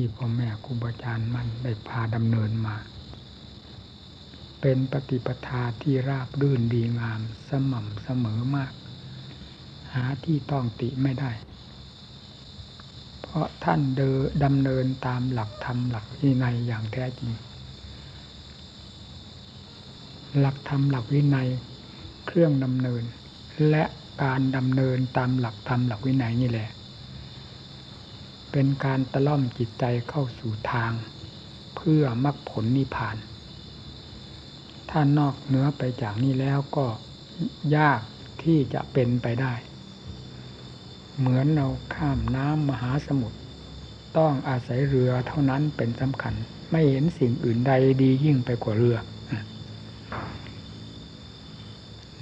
ที่พ่อแม่ครูบาอาจารย์มันได้พาดำเนินมา เป็นปฏิปทาที่ราบรื่นดีงามสม่ำเสมอมาก หาที่ต้องติไม่ได้ เพราะท่านเดินดำเนินตามหลักธรรมหลักวินัยอย่างแท้จริง หลักธรรมหลักวินัยเครื่องดำเนิน และการดำเนินตามหลักธรรมหลักวินัยนี่แหละ เป็นการตะล่อมจิตใจเข้าสู่ทาง เพื่อมรรคผลนิพพาน ถ้านอกเหนือไปจากนี้แล้วก็ยากที่จะเป็นไปได้ เหมือนเราข้ามน้ำมหาสมุทรต้องอาศัยเรือเท่านั้นเป็นสำคัญ ไม่เห็นสิ่งอื่นใดดียิ่งไปกว่าเรือ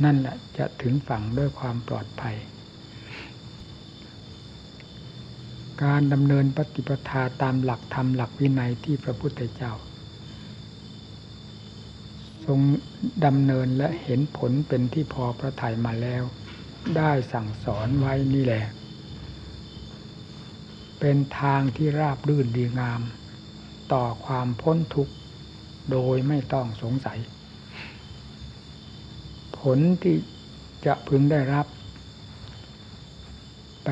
นั่นแหละจะถึงฝั่งด้วยความปลอดภัย การดำเนินปฏิปทาตามหลักธรรมหลักวินัยที่พระพุทธเจ้า ทรงดำเนินและเห็นผลเป็นที่พอพระทัยมาแล้ว ได้สั่งสอนไว้นี่แหละ เป็นทางที่ราบรื่นดีงาม ต่อความพ้นทุกข์โดยไม่ต้องสงสัย ผลที่จะพึงได้รับ ไป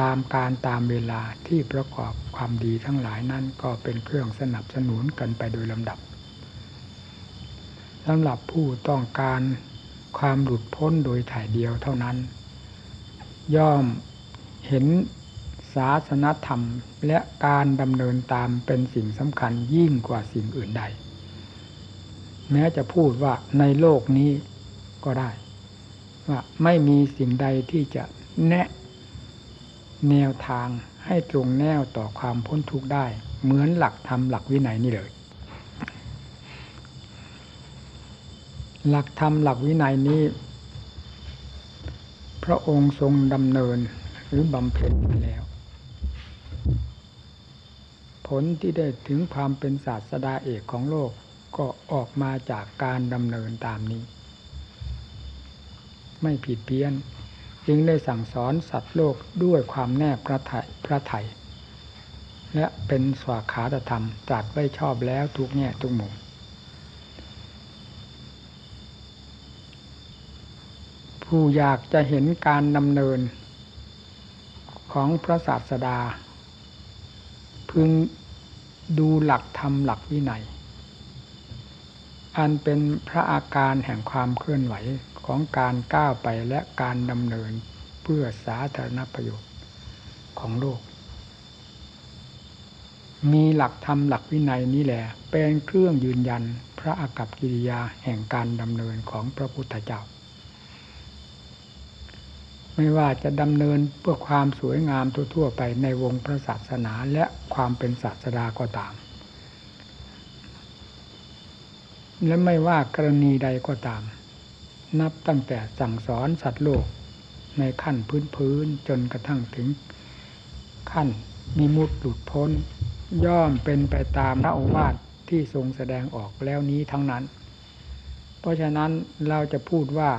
ตามการตามเวลาที่ประกอบความดีทั้งหลายนั้นก็เป็นเครื่องสนับสนุนกันไปโดยลำดับสำหรับผู้ต้องการความหลุดพ้นโดยถ่ายเดียวเท่านั้น ย่อมเห็นศาสนธรรมและการดำเนินตามเป็นสิ่งสำคัญยิ่งกว่าสิ่งอื่นใด แม้จะพูดว่าในโลกนี้ก็ได้ ว่าไม่มีสิ่งใดที่จะแนะ แนวทางให้ตรงแนวต่อความพ้นทุกข์ได้ เหมือนหลักธรรมหลักวินัยนี่เลย หลักธรรมหลักวินัยนี้ พระองค์ทรงดำเนินหรือบำเพ็ญมาแล้ว ผลที่ได้ถึงความเป็นศาสดาเอกของโลกก็ออกมาจากการดำเนินตามนี้ ไม่ผิดเพี้ยน จึงได้สั่งสอนสัตว์โลกด้วยความแน่พระไทยพระไทยและเป็นสวาขาตธรรมตรัสไว้ชอบแล้วทุกแง่ทุกมุมผู้อยากจะเห็นการดำเนินของพระศาสดา พึงดูหลักธรรมหลักวินัย อันเป็นพระอาการแห่งความเคลื่อนไหว ของการก้าวไปและการดำเนินเพื่อสาธารณประโยชน์ของโลก มีหลักธรรมหลักวินัยนี้แหละเป็นเครื่องยืนยันพระอากับกิริยาแห่งการดำเนินของพระพุทธเจ้า ไม่ว่าจะดำเนินเพื่อความสวยงามทั่วๆไปในวงพระศาสนาและความเป็นศาสดาก็ตาม และไม่ว่ากรณีใดก็ตาม นับตั้งแต่สั่งสอนสัตว์โลกในขั้นพื้นพื้นจนกระทั่งถึง ขั้นมีมุดหลุดพ้น ย่อมเป็นไปตามพระโอวาทที่ทรงแสดงออกแล้วนี้ทั้งนั้น เพราะฉะนั้นเราจะพูดว่า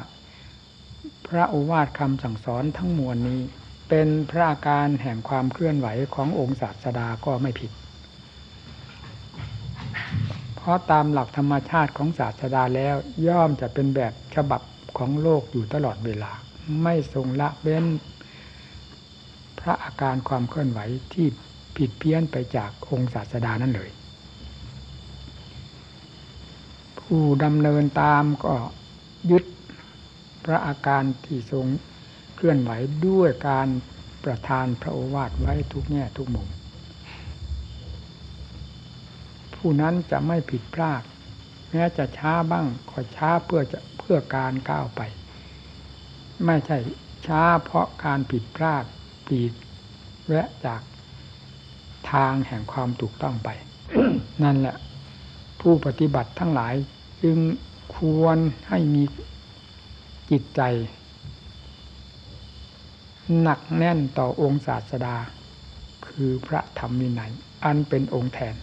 พระโอวาทคำสั่งสอนทั้งมวลนี้ เป็นพระอาการแห่งความเคลื่อนไหวขององค์ศาสดาก็ไม่ผิด ราะตามหลักธรรมชาติของศาสดาแล้วย่อมจะเป็นแบบฉบับของโลกอยู่ตลอดเวลา ไม่ทรงละเว้น พระอาการความเคลื่อนไหวที่ผิดเพี้ยนไปจากองค์ศาสดานั่นเลย ผู้ดำเนินตามก็ยึดพระอาการที่ทรงเคลื่อนไหวด้วยการประทานพระโอวาทไว้ทุกแง่ทุกมุม ผู้นั้นจะไม่ผิดพลาดแม้จะช้าบ้างก็ช้าเพื่อจะเพื่อการก้าวไป ไม่ใช่ช้าเพราะการผิดพลาดปีดแวะจากทางแห่งความถูกต้องไป นั่นแหละ ผู้ปฏิบัติทั้งหลายจึงควรให้มีจิตใจ หนักแน่นต่อองค์ศาสดา คือพระธรรมวินัยอันเป็นองค์แทน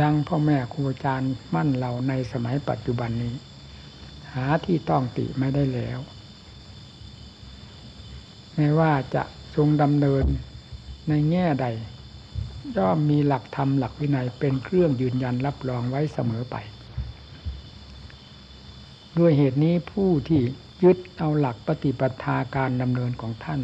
ดังพ่อแม่ครูอาจารย์มั่นเราในสมัยปัจจุบันนี้ หาที่ต้องติไม่ได้แล้วไม่ว่าจะทรงดำเนินในแง่ใด ย่อมมีหลักธรรมหลักวินัยเป็นเครื่องยืนยันรับรองไว้เสมอไป ด้วยเหตุนี้ผู้ที่ยึดเอาหลักปฏิปทาการดำเนินของท่าน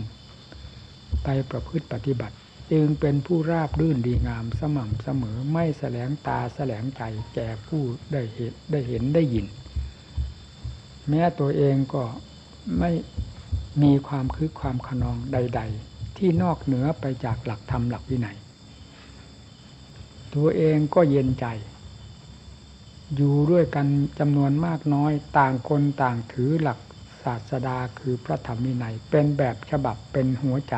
ไปประพฤติปฏิบัติ จึงเป็นผู้ราบรื่นดีงามสม่ำเสมอไม่แสลงตาแสลงใจแก่ผู้ได้เห็นได้เห็นได้ยิน แม้ตัวเองก็ไม่มีความคึกความขนองใด ๆ ที่นอกเหนือไปจากหลักธรรมหลักวินัยตัวเองก็เย็นใจ อยู่ด้วยกันจำนวนมากน้อยต่างคนต่างถือหลักศาสดาคือพระธรรมวินัยเป็นแบบฉบับเป็นหัวใจ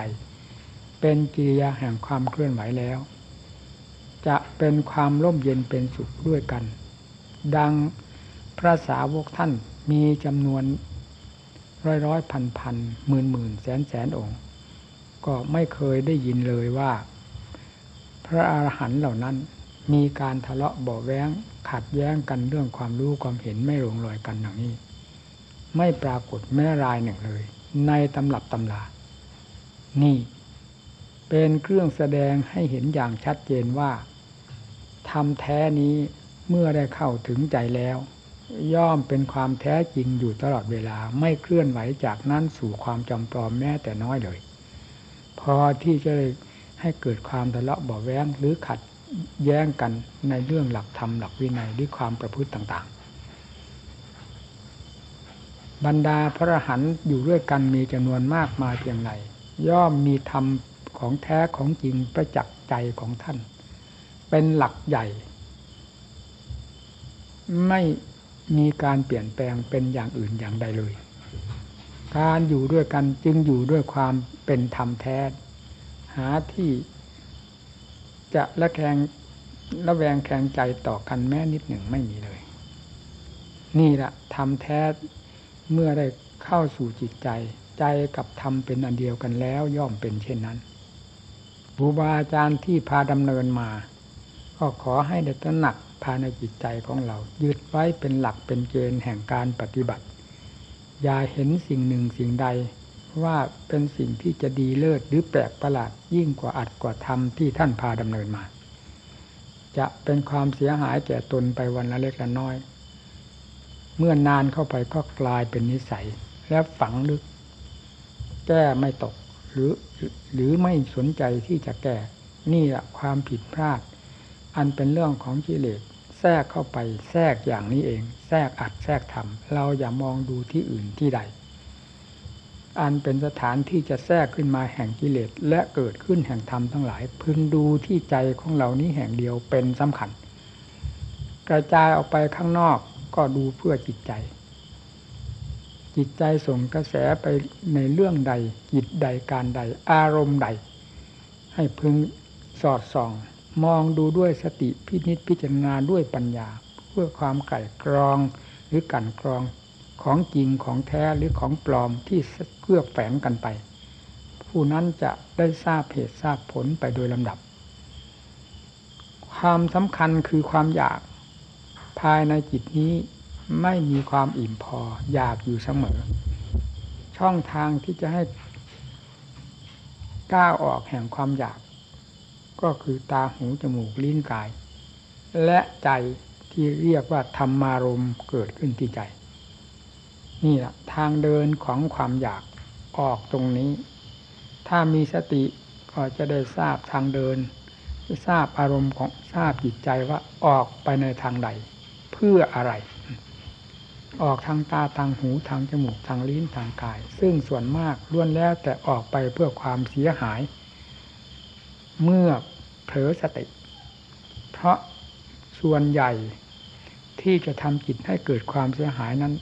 เป็นกิริยาแห่งความเคลื่อนไหวแล้ว จะเป็นความร่มเย็นเป็นสุขด้วยกัน ดังพระสาวกท่านมีจำนวนร้อยร้อยพันพันหมื่นหมื่นแสนแสนองค์ ก็ไม่เคยได้ยินเลยว่า พระอาหารหันต์เหล่านั้นมีการทะเลาะเบาแว้งขัดแย้งกันเรื่องความรู้ความเห็นไม่ลงรอยกันอย่างนี้ ไม่ปรากฏแม้รายหนึ่งเลย ในตำรับตำลานี่ เป็นเครื่องแสดงให้เห็นอย่างชัดเจนว่าทำแท้นี้เมื่อได้เข้าถึงใจแล้ว ย่อมเป็นความแท้จริงอยู่ตลอดเวลาไม่เคลื่อนไหวจากนั้นสู่ความจำปลอมแม้แต่น้อยเลย พอที่จะให้เกิดความทะเลาะเบาแว้งหรือขัดแย้งกันในเรื่องหลักธรรมหลักวินัยหรือความประพฤติต่างๆ บรรดาพระหันอยู่ด้วยกันมีจำนวนมากมายเพียงไรย่อมมีธรรม ของแท้ของจริงประจักษ์ใจของท่าน เป็นหลักใหญ่ ไม่มีการเปลี่ยนแปลงเป็นอย่างอื่นอย่างใดเลย การอยู่ด้วยกันจึงอยู่ด้วยความเป็นธรรมแท้ หาที่จะละแคงละแวงแข่งใจต่อกันแม้นิดหนึ่งไม่มีเลย นี่แหละธรรมแท้เมื่อได้เข้าสู่จิตใจ ใจกับธรรมเป็นอันเดียวกันแล้วย่อมเป็นเช่นนั้น บูบาอาจารย์ที่พาดำเนินมา ก็ขอให้ได้ตระหนักภายในจิตใจของเรา ยึดไว้เป็นหลักเป็นเกณฑ์แห่งการปฏิบัติ อย่าเห็นสิ่งหนึ่งสิ่งใด ว่าเป็นสิ่งที่จะดีเลิศหรือแปลกประหลาดยิ่งกว่าอัดกว่าทำที่ท่านพาดำเนินมา จะเป็นความเสียหายแก่ตนไปวันละเล็กละน้อย เมื่อนานเข้าไปก็กลายเป็นนิสัย และฝังลึก แก้ไม่ตก หรือหรือไม่สนใจที่จะแก้นี่แหละความผิดพลาด อันเป็นเรื่องของกิเลสแทรกเข้าไปแทรกอย่างนี้เอง แทรกอัดแทรกทำเราอย่ามองดูที่อื่นที่ใด อันเป็นสถานที่จะแทรกขึ้นมาแห่งกิเลสและเกิดขึ้นแห่งธรรมทั้งหลาย พึงดูที่ใจของเรานี้แห่งเดียวเป็นสำคัญ กระจายออกไปข้างนอกก็ดูเพื่อจิตใจ จิตใจส่งกระแสไปในเรื่องใดจิตใดการใด อารมณ์ใด ให้พึงสอดส่อง มองดูด้วยสติพินิจพิจารณาด้วยปัญญา เพื่อความไก่กรองหรือกันกรองของจริงของแท้หรือของปลอมที่เกื้อแฝงกันไป ผู้นั้นจะได้ทราบเหตุทราบผลไปโดยลำดับ ความสำคัญคือความอยากภายในจิตนี้ ไม่มีความอิ่มพออยากอยู่เสมอ ช่องทางที่จะให้ก้าวออกแห่งความอยาก ก็คือตาหูจมูกลิ้นกาย และใจที่เรียกว่าธรรมารมเกิดขึ้นที่ใจ นี่แหละทางเดินของความอยากออกตรงนี้ ถ้ามีสติก็จะได้ทราบทางเดินทราบอารมณ์ของทราบจิตใจว่าออกไปในทางใด เพื่ออะไร ออกทางตาทางหูทางจมูกทางลิ้นทางกาย ซึ่งส่วนมากล้วนแล้วแต่ออกไปเพื่อความเสียหาย เมื่อเผลอสติ เพราะส่วนใหญ่ที่จะทำจิตให้เกิดความเสียหายนั้น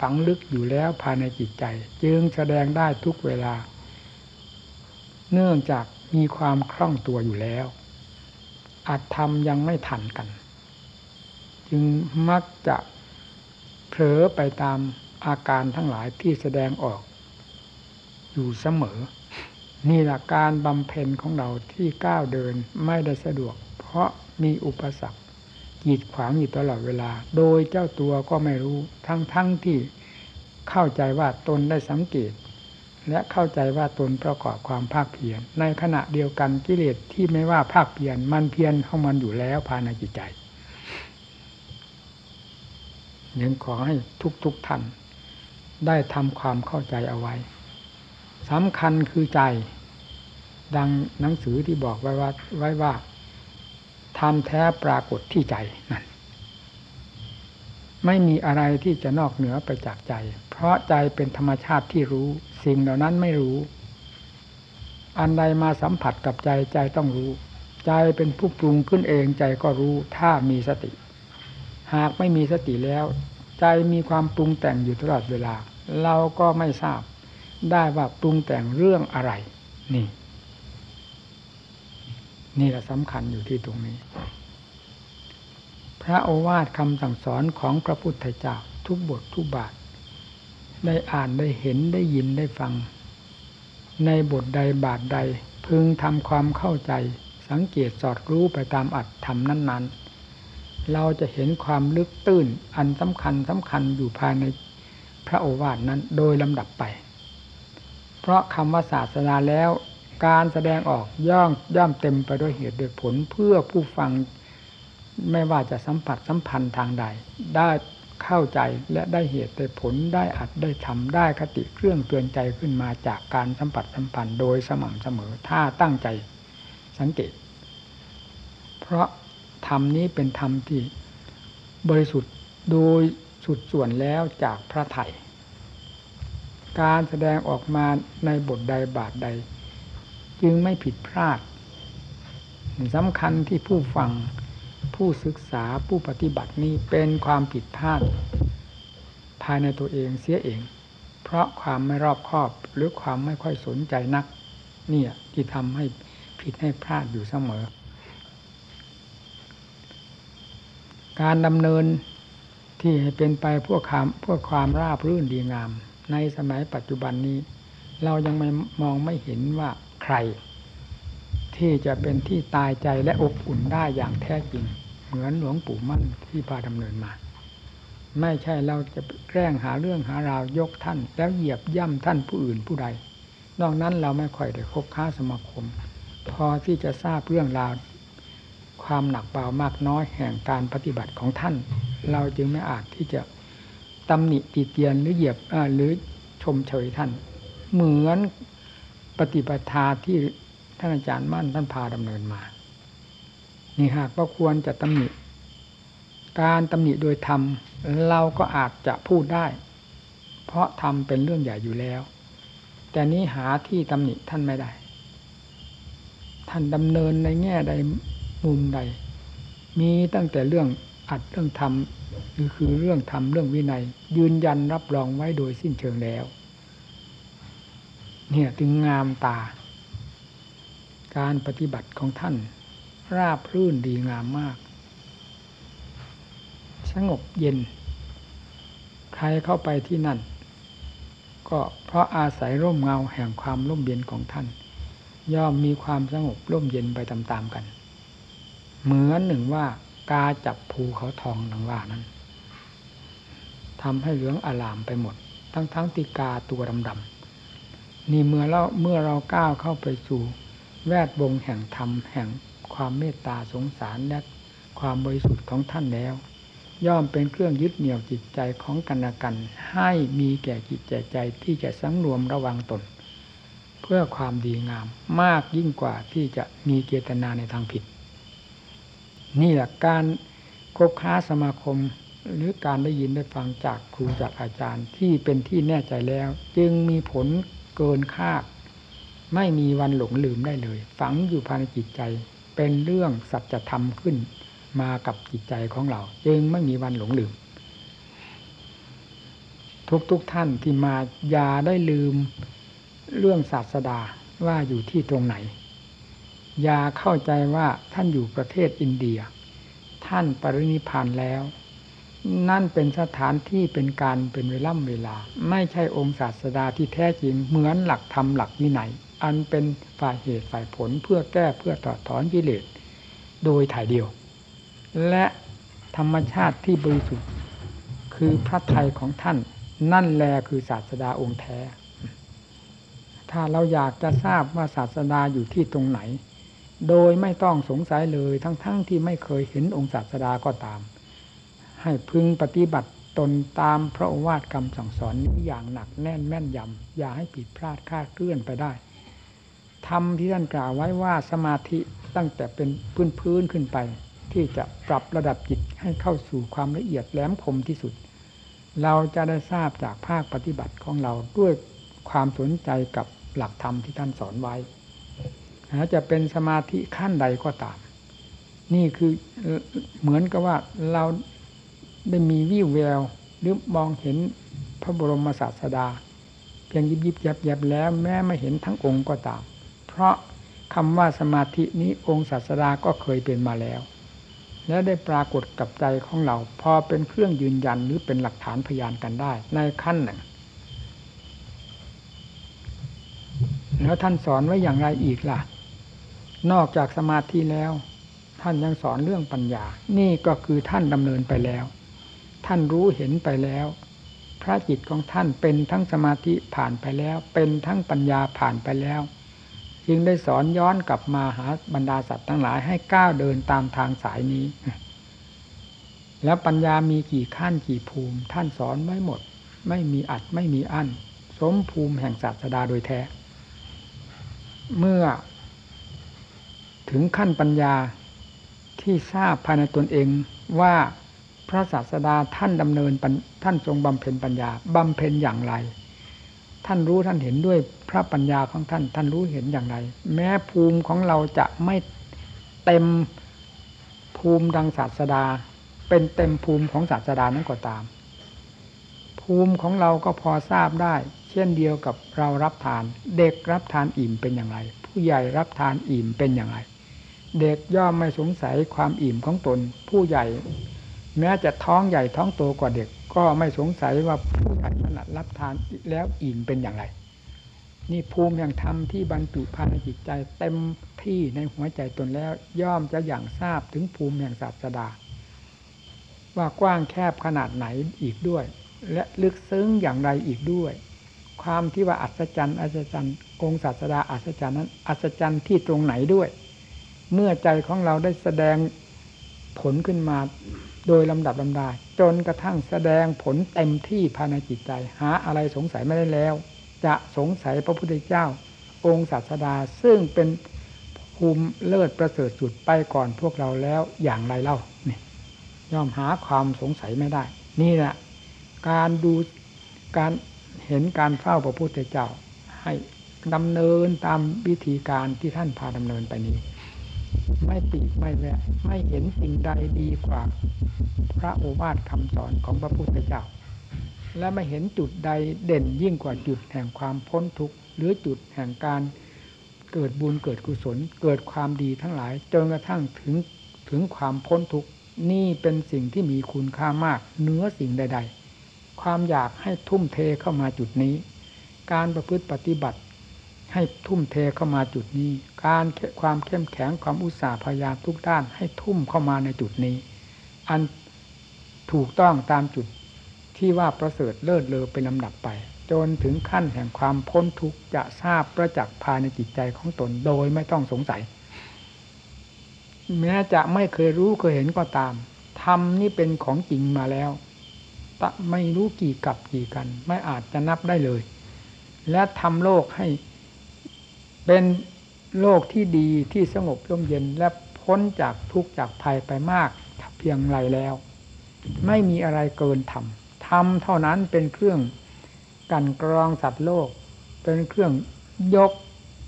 ฝังลึกอยู่แล้วภายในจิตใจ จึงแสดงได้ทุกเวลา เนื่องจากมีความคล่องตัวอยู่แล้ว อาจทำยังไม่ทันกัน จึงมักจะ เผลอไปตามอาการทั้งหลายที่แสดงออก อยู่เสมอ นี่แหละการบำเพ็ญของเราที่ก้าวเดินไม่ได้สะดวก เพราะมีอุปสรรคกีดขวางอยู่ตลอดเวลา โดยเจ้าตัวก็ไม่รู้ ทั้งๆทที่เข้าใจว่าตนได้สังเกต และเข้าใจว่าตนประกอบความภาคเพียรในขณะเดียวกันกิเลสที่ไม่ว่าภาคเพียรมันเพียรเข้ามันอยู่แล้วภายในจิตใจ ยังขอให้ทุกๆทท่าน ได้ทำความเข้าใจเอาไว้สำคัญคือใจ ดังหนังสือที่บอกไว้ว่าไว้ว่าทำแท้ปรากฏที่ใจนั่นไม่มีอะไรที่จะนอกเหนือไปจากใจ เพราะใจเป็นธรรมชาติที่รู้ สิ่งเหล่านั้นไม่รู้ อันใดมาสัมผัสกับใจใจต้องรู้ ใจเป็นผู้ปรุงขึ้นเองใจก็รู้ถ้ามีสติ หากไม่มีสติแล้ว ใจมีความปรุงแต่งอยู่ตลอดเวลา เราก็ไม่ทราบได้ว่าปรุงแต่งเรื่องอะไร นี่ นี่แหละสำคัญอยู่ที่ตรงนี้ พระโอวาทคำสั่งสอนของพระพุทธเจ้าทุกบททุกบาท ได้อ่านได้เห็นได้ยินได้ฟัง ในบทใดบาทใด พึงทำความเข้าใจ สังเกตสอดรู้ไปตามอัดทำนั้น ๆ เราจะเห็นความลึกตื้นอันสำคัญสำคัญอยู่ภายในพระโอวาทนั้นโดยลำดับไป เพราะคำว่าศาสนาแล้ว การแสดงออกย่อมย่อมเต็มไปด้วยเหตุด้วยผลเพื่อผู้ฟังไม่ว่าจะสัมผัสสัมพันธ์ทางใด ได้เข้าใจและได้เหตุได้ผลได้อัดได้ทำได้คติเครื่องเตือนใจขึ้นมาจากการสัมผัสสัมพันธ์โดยสม่ำเสมอถ้าตั้งใจสังเกต เพราะ ธรรมนี้เป็นธรรมที่บริสุทธิ์โดยสุดส่วนแล้วจากพระไถ่การแสดงออกมาในบทใดบาทใด จึงไม่ผิดพลาดสำคัญที่ผู้ฟังผู้ศึกษาผู้ปฏิบัตินี้เป็นความผิดพลาด ภายในตัวเองเสียเอง เพราะความไม่รอบคอบหรือความไม่ค่อยสนใจนัก เนี่ยที่ทำให้ผิดให้พลาดอยู่เสมอ การดำเนินที่เป็นไปเพื่อความเพื่อความราบรื่นดีงาม ในสมัยปัจจุบันนี้ เรายังไม่มองไม่เห็นว่าใคร ที่จะเป็นที่ตายใจและอบอุ่นได้อย่างแท้จริง เหมือนหลวงปู่มั่นที่พาดำเนินมา ไม่ใช่เราจะแกล้งหาเรื่องหาราว ยกท่าน แล้วเหยียบย่ำท่านผู้อื่นผู้ใด นอกนั้นเราไม่ค่อยได้คบค้าสมาคม พอที่จะทราบเรื่องราว ความหนักเบามากน้อยแห่งการปฏิบัติของท่าน เราจึงไม่อาจที่จะตำหนิตีเตียนหรือเหยียบหรือชมเชยท่าน เหมือนปฏิปทาที่ท่านอาจารย์มั่นท่านพาดำเนินมา นี่หากว่าควรจะตำหนิ การตำหนิโดยธรรมเราก็อาจจะพูดได้ เพราะธรรมเป็นเรื่องใหญ่อยู่แล้ว แต่นี้หาที่ตำหนิท่านไม่ได้ ท่านดำเนินในแง่ใด มุมใด มีตั้งแต่เรื่องอัดเรื่องธรรมหรือคือเรื่องธรรมเรื่องวินัย ยืนยันรับรองไว้โดยสิ้นเชิงแล้ว เนี่ยถึงงามตา การปฏิบัติของท่าน ราบรื่นดีงามมาก สงบเย็น ใครเข้าไปที่นั่น ก็เพราะอาศัยร่มเงาแห่งความร่มเย็นของท่าน ย่อมมีความสงบร่มเย็นไปตามๆกัน เหมือนหนึ่งว่ากาจับภูเขาทองดังว่านั้นทำให้เหลืองอลามไปหมด ทั้งทั้งติกาตัวดำๆนี่เมื่อเราเมื่อเราก้าวเข้าไปสู่ แวดวงแห่งธรรมแห่งความเมตตาสงสารและความบริสุทธิ์ของท่านแล้ว ย่อมเป็นเครื่องยึดเหนี่ยวจิตใจของกันและกัน ให้มีแก่จิตใจใจที่จะสังรวมระวังตน เพื่อความดีงามมากยิ่งกว่าที่จะมีเจตนาในทางผิด นี่แหละการคบค้าสมาคมหรือการได้ยินได้ฟังจากครูจากอาจารย์ที่เป็นที่แน่ใจแล้ว จึงมีผลเกินคาดไม่มีวันหลงลืมได้เลย ฝังอยู่ภายในจิตใจ เป็นเรื่องสัจธรรมขึ้นมากับจิตใจของเรา จึงไม่มีวันหลงลืม ทุกๆทท่านที่มาอย่าได้ลืมเรื่องศาสดาว่าอยู่ที่ตรงไหน ย่าเข้าใจว่าท่านอยู่ประเทศอินเดีย ท่านปรินิพานแล้ว นั่นเป็นสถานที่เป็นการเป็นเวล่ำเวลา ไม่ใช่องค์ศาสดาที่แท้จริงเหมือนหลักธรรมหลักวินัยอันเป็นฝ่ายเหตุฝ่ายผลเพื่อแก้เพื่อถอดถอนกิเลสโดยถ่ายเดียว และธรรมชาติที่บริสุทธิ์คือพระไทยของท่าน นั่นแลคือศาสดาองค์แท้ ถ้าเราอยากจะทราบว่าศาสดาอยู่ที่ตรงไหน โดยไม่ต้องสงสัยเลยทั้งๆทที่ไม่เคยเห็นองค์ศาสดาก็ตาม ให้พึงปฏิบัติตนตามพระวาทคำสั่งสอนนี้อย่างหนักแน่นแม่นยำอย่าให้ผิดพลาดคลาดเคลื่อนไปได้ทำที่ท่านกล่าวไว้ว่าสมาธิตั้งแต่เป็นพื้นพื้นขึ้นไป ที่จะปรับระดับจิตให้เข้าสู่ความละเอียดแหลมคมที่สุด เราจะได้ทราบจากภาคปฏิบัติของเราด้วยความสนใจกับหลักธรรมที่ท่านสอนไว้ จะเป็นสมาธิขั้นใดก็ตาม นี่คือเหมือนกับว่าเราได้มีวิวแววหรือมองเห็นพระบรมศาสดา เพียงยิบยิบยับยับแล้วแม้ไม่เห็นทั้งองค์ก็ตาม เพราะคำว่าสมาธินี้องค์ศาสดาก็เคยเป็นมาแล้ว และได้ปรากฏกับใจของเรา พอเป็นเครื่องยืนยันหรือเป็นหลักฐานพยานกันได้ ในขั้นหนึ่งแล้วท่านสอนไว้อย่างไรอีกล่ะ นอกจากสมาธิแล้ว ท่านยังสอนเรื่องปัญญา นี่ก็คือท่านดำเนินไปแล้ว ท่านรู้เห็นไปแล้ว พระจิตของท่านเป็นทั้งสมาธิผ่านไปแล้ว เป็นทั้งปัญญาผ่านไปแล้ว จึงได้สอนย้อนกลับมาหาบรรดาสัตว์ทั้งหลายให้ก้าวเดินตามทางสายนี้ แล้วปัญญามีกี่ขั้นกี่ภูมิ ท่านสอนไว้หมด ไม่มีอัดไม่มีอั้นสมภูมิแห่งศาสดาโดยแท้ เมื่อ ถึงขั้นปัญญาที่ทราบภายในตนเองว่าพระศาสดาท่านดำเนินท่านทรงบำเพ็ญปัญญาบำเพ็ญอย่างไร ท่านรู้ท่านเห็นด้วยพระปัญญาของท่าน ท่านรู้เห็นอย่างไร แม้ภูมิของเราจะไม่เต็มภูมิดังศาสดา เป็นเต็มภูมิของศาสดานั้นก็ตาม ภูมิของเราก็พอทราบได้ เช่นเดียวกับเรารับทาน เด็กรับทานอิ่มเป็นอย่างไร ผู้ใหญ่รับทานอิ่มเป็นอย่างไร เด็กย่อมไม่สงสัยความอิ่มของตน ผู้ใหญ่ แม้จะท้องใหญ่ท้องโตกว่าเด็กก็ไม่สงสัยว่าผู้ใหญ่ขนาดรับทานแล้วอิ่มเป็นอย่างไร นี่ภูมิแห่งธรรมที่บรรจุภายในจิตใจเต็มที่ในหัวใจตนแล้ว ย่อมจะอย่างทราบถึงภูมิแห่งศาสดา ว่ากว้างแคบขนาดไหนอีกด้วย และลึกซึ้งอย่างไรอีกด้วย ความที่ว่าอัศจรรย์อัศจรรย์องศาสดาอัศจรรย์นั้นอัศจรรย์ที่ตรงไหนด้วย เมื่อใจของเราได้แสดงผลขึ้นมาโดยลำดับลำดา จนกระทั่งแสดงผลเต็มที่ภายในจิตใจ หาอะไรสงสัยไม่ได้แล้ว จะสงสัยพระพุทธเจ้า องค์ศาสดาซึ่งเป็นภูมิเลิศประเสริฐสุดไปก่อนพวกเราแล้วอย่างไรเล่าเนี่ยย่อมหาความสงสัยไม่ได้ นี่แหละการดูการเห็นการเฝ้าพระพุทธเจ้า ให้ดำเนินตามวิธีการที่ท่านพาดำเนินไปนี้ ไม่ติไม่แวะไม่เห็นสิ่งใดดีกว่า พระโอวาทคำสอนของพระพุทธเจ้า และไม่เห็นจุดใดเด่นยิ่งกว่าจุดแห่งความพ้นทุกข์หรือจุดแห่งการเกิดบุญเกิดกุศลเกิดความดีทั้งหลายจนกระทั่งถึงถึงความพ้นทุกข์นี่เป็นสิ่งที่มีคุณค่ามากเนื้อสิ่งใด ๆ ความอยากให้ทุ่มเทเข้ามาจุดนี้ การประพฤติปฏิบัติ ให้ทุ่มเทเข้ามาจุดนี้ การความเข้มแข็งความอุตสาห์พยายามทุกด้านให้ทุ่มเข้ามาในจุดนี้ อันถูกต้องตามจุดที่ว่าประเสริฐเลิศเลอเป็นลำดับไป จนถึงขั้นแห่งความพ้นทุกข์จะทราบประจักษ์ภายในจิตใจของตนโดยไม่ต้องสงสัยแม้จะไม่เคยรู้เคยเห็นก็ตามธรรมนี่เป็นของจริงมาแล้วไม่รู้กี่กับกี่กัน ไม่อาจจะนับได้เลย และทำโลกให้ เป็นโลกที่ดีที่สงบร่มเย็นและพ้นจากทุกข์จากภัยไปมากเพียงไรแล้ว ไม่มีอะไรเกินธรรมธรรมเท่านั้นเป็นเครื่องกันกรองสัตว์โลก เป็นเครื่องยก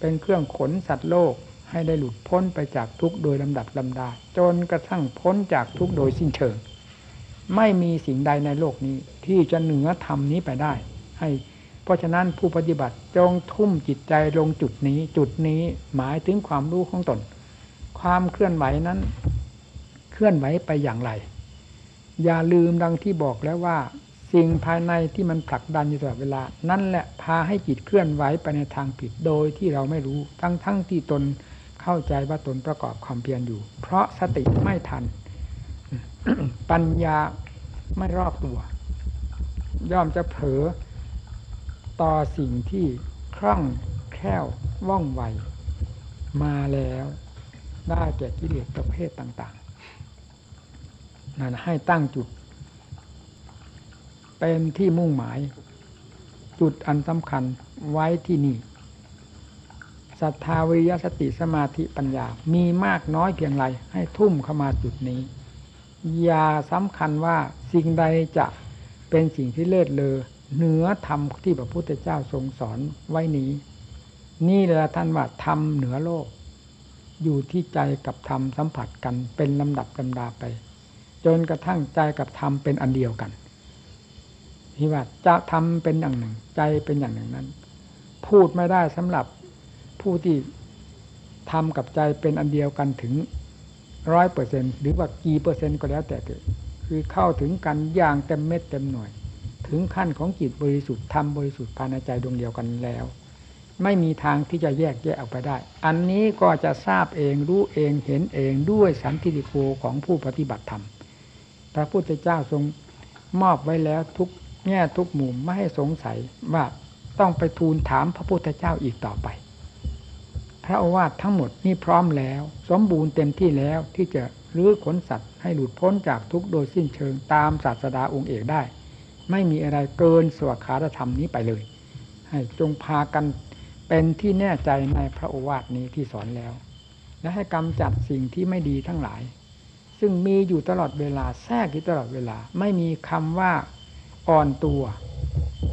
เป็นเครื่องขนสัตว์โลกให้ได้หลุดพ้นไปจากทุกโดยลำดับลำดา จนกระทั่งพ้นจากทุกโดยสิ้นเชิง ไม่มีสิ่งใดในโลกนี้ที่จะเหนือธรรมนี้ไปได้ ให้ เพราะฉะนั้นผู้ปฏิบัติจงทุ่มจิตใจลงจุดนี้ จุดนี้หมายถึงความรู้ของตน ความเคลื่อนไหวนั้น เคลื่อนไหวไปอย่างไร อย่าลืมดังที่บอกแล้วว่า สิ่งภายในที่มันผลักดันอยู่ตลอดเวลา นั่นแหละพาให้จิตเคลื่อนไหวไปในทางผิดโดยที่เราไม่รู้ทั้งทั้งที่ตนเข้าใจว่าตนประกอบความเพียรอยู่ เพราะสติไม่ทัน ปัญญาไม่รอบตัว ย่อมจะเผลอ ต่อสิ่งที่คล่องแควว่องไว มาแล้วได้แก่กิเลสประเภทต่างๆนั่นให้ตั้งจุด เป็นที่มุ่งหมาย จุดอันสำคัญไว้ที่นี่ศรัทธาวิยสติสมาธิปัญญา มีมากน้อยเพียงไรให้ทุ่มเข้ามาจุดนี้ อย่าสำคัญว่าสิ่งใดจะเป็นสิ่งที่เลิศเลอ เหนือธรรมที่พระพุทธเจ้าทรงสอนไว้นี้ นี่แหละท่านว่าธรรมเหนือโลก อยู่ที่ใจกับธรรมสัมผัสกันเป็นลำดับลำดาไป จนกระทั่งใจกับธรรมเป็นอันเดียวกันที่ว่าจะทำเป็นอย่างหนึ่ง ใจเป็นอย่างหนึ่งนั้น พูดไม่ได้สำหรับผู้ที่ทำกับใจเป็นอันเดียวกันถึงร้อยเปอร์เซ็นหรือว่ากี่เปอร์เซ็นต์ก็แล้วแต่คือเข้าถึงกันอย่างเต็มเม็ดเต็มหน่วย ถึงขั้นของจิตบริสุทธิ์ทำบริสุทธิ์ภายในใจดวงเดียวกันแล้ว ไม่มีทางที่จะแยกแยกออกไปได้ อันนี้ก็จะทราบเองรู้เองเห็นเองด้วยสันติโกของผู้ปฏิบัติธรรมพระพุทธเจ้าทรงมอบไว้แล้วทุกแง่ทุกมุมไม่ให้สงสัยว่าต้องไปทูลถามพระพุทธเจ้าอีกต่อไป พระโอวาททั้งหมดนี่พร้อมแล้ว สมบูรณ์เต็มที่แล้วที่จะรื้อขนสัตว์ให้หลุดพ้นจากทุกโดยสิ้นเชิงตามศาสดาองค์เอกได้ ไม่มีอะไรเกินสวขาธรรมนี้ไปเลย ให้จงพากันเป็นที่แน่ใจในพระโอวาทนี้ที่สอนแล้ว และให้กำจัดสิ่งที่ไม่ดีทั้งหลาย ซึ่งมีอยู่ตลอดเวลาแทรกอยู่ตลอดเวลา ไม่มีคำว่าอ่อนตัว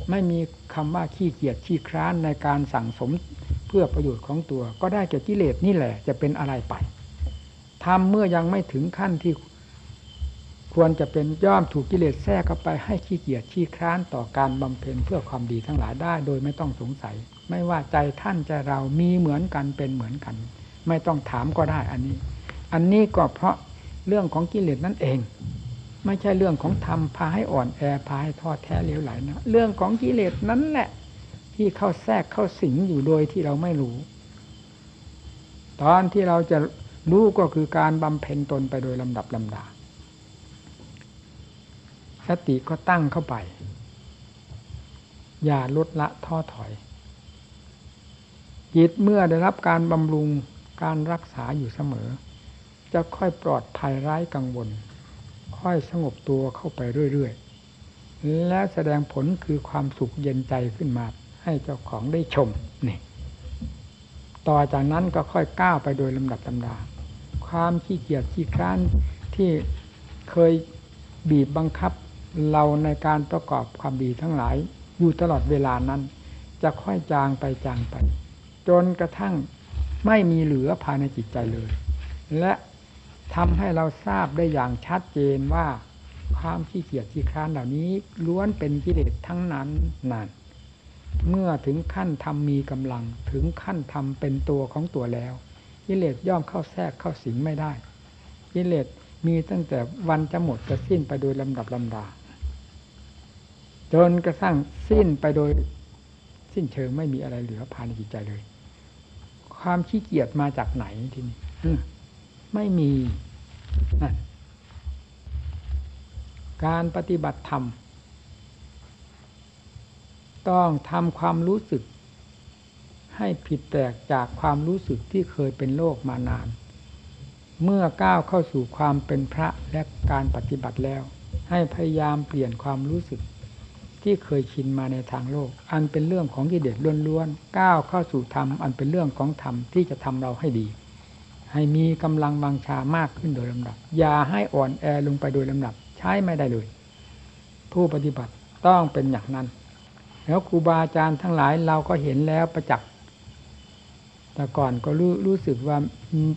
ไม่มีคำว่าขี้เกียจขี้คร้านในการสั่งสมเพื่อประโยชน์ของตัว ก็ได้แก่กิเลสนี่แหละจะเป็นอะไรไปทำเมื่อยังไม่ถึงขั้นที่ ควรจะเป็นย่อมถูกกิเลสแทรกเข้าไปให้ขี้เกียจขี้คร้านต่อการบำเพ็ญเพื่อความดีทั้งหลายได้ โดยไม่ต้องสงสัย ไม่ว่าใจท่านใจเรามีเหมือนกันเป็นเหมือนกัน ไม่ต้องถามก็ได้อันนี้ อันนี้ก็เพราะเรื่องของกิเลสนั่นเอง ไม่ใช่เรื่องของธรรมพาให้อ่อนแอพาให้ทอดแท้เลี้ยวไหลนะเรื่องของกิเลสนั้นแหละ ที่เข้าแทรกเข้าสิงอยู่โดยที่เราไม่รู้ ตอนที่เราจะรู้ก็คือการบำเพ็ญตนไปโดยลำดับลำดา สติก็ตั้งเข้าไป อย่าลดละท้อถอย จิตเมื่อได้รับการบำรุงการรักษาอยู่เสมอ จะค่อยปลอดภัยไร้กังวล ค่อยสงบตัวเข้าไปเรื่อยๆ และแสดงผลคือความสุขเย็นใจขึ้นมา ให้เจ้าของได้ชมนี่ต่อจากนั้นก็ค่อยก้าวไปโดยลำดับลำดา ความขี้เกียจขี้คร้านที่เคยบีบบังคับ เราในการประกอบความดีทั้งหลาย อยู่ตลอดเวลานั้น จะค่อยจางไปจางไป จนกระทั่งไม่มีเหลือภายในจิตใจเลย และทำให้เราทราบได้อย่างชัดเจนว่าความขี้เกียจขี้คร้านเหล่านี้ล้วนเป็นกิเลสทั้งนั้นนั่นเมื่อถึงขั้นทำมีกำลังถึงขั้นทำเป็นตัวของตัวแล้วกิเลสย่อมเข้าแทรกเข้าสิงไม่ได้กิเลสมีตั้งแต่วันจะหมดจะสิ้นไปโดยลำดับลำดา จนกระทั่งสิ้นไปโดย สิ้นเชิงไม่มีอะไรเหลือภายในจิตใจเลย ความขี้เกียจมาจากไหนทีนี้ไม่มีการปฏิบัติธรรม ต้องทำความรู้สึก ให้ผิดแปลกจากความรู้สึกที่เคยเป็นโลกมานาน เมื่อก้าวเข้าสู่ความเป็นพระและการปฏิบัติแล้ว ให้พยายามเปลี่ยนความรู้สึก ที่เคยชินมาในทางโลก อันเป็นเรื่องของกิเลสล้วนๆก้าวเข้าสู่ธรรมอันเป็นเรื่องของธรรมที่จะทำเราให้ดี ให้มีกำลังบังชามากขึ้นโดยลำดับ อย่าให้อ่อนแอลงไปโดยลำดับ ใช้ไม่ได้เลย ผู้ปฏิบัติต้องเป็นอย่างนั้น แล้วครูบาอาจารย์ทั้งหลายเราก็เห็นแล้วประจักษ์แต่ก่อนก็รู้รู้สึกว่า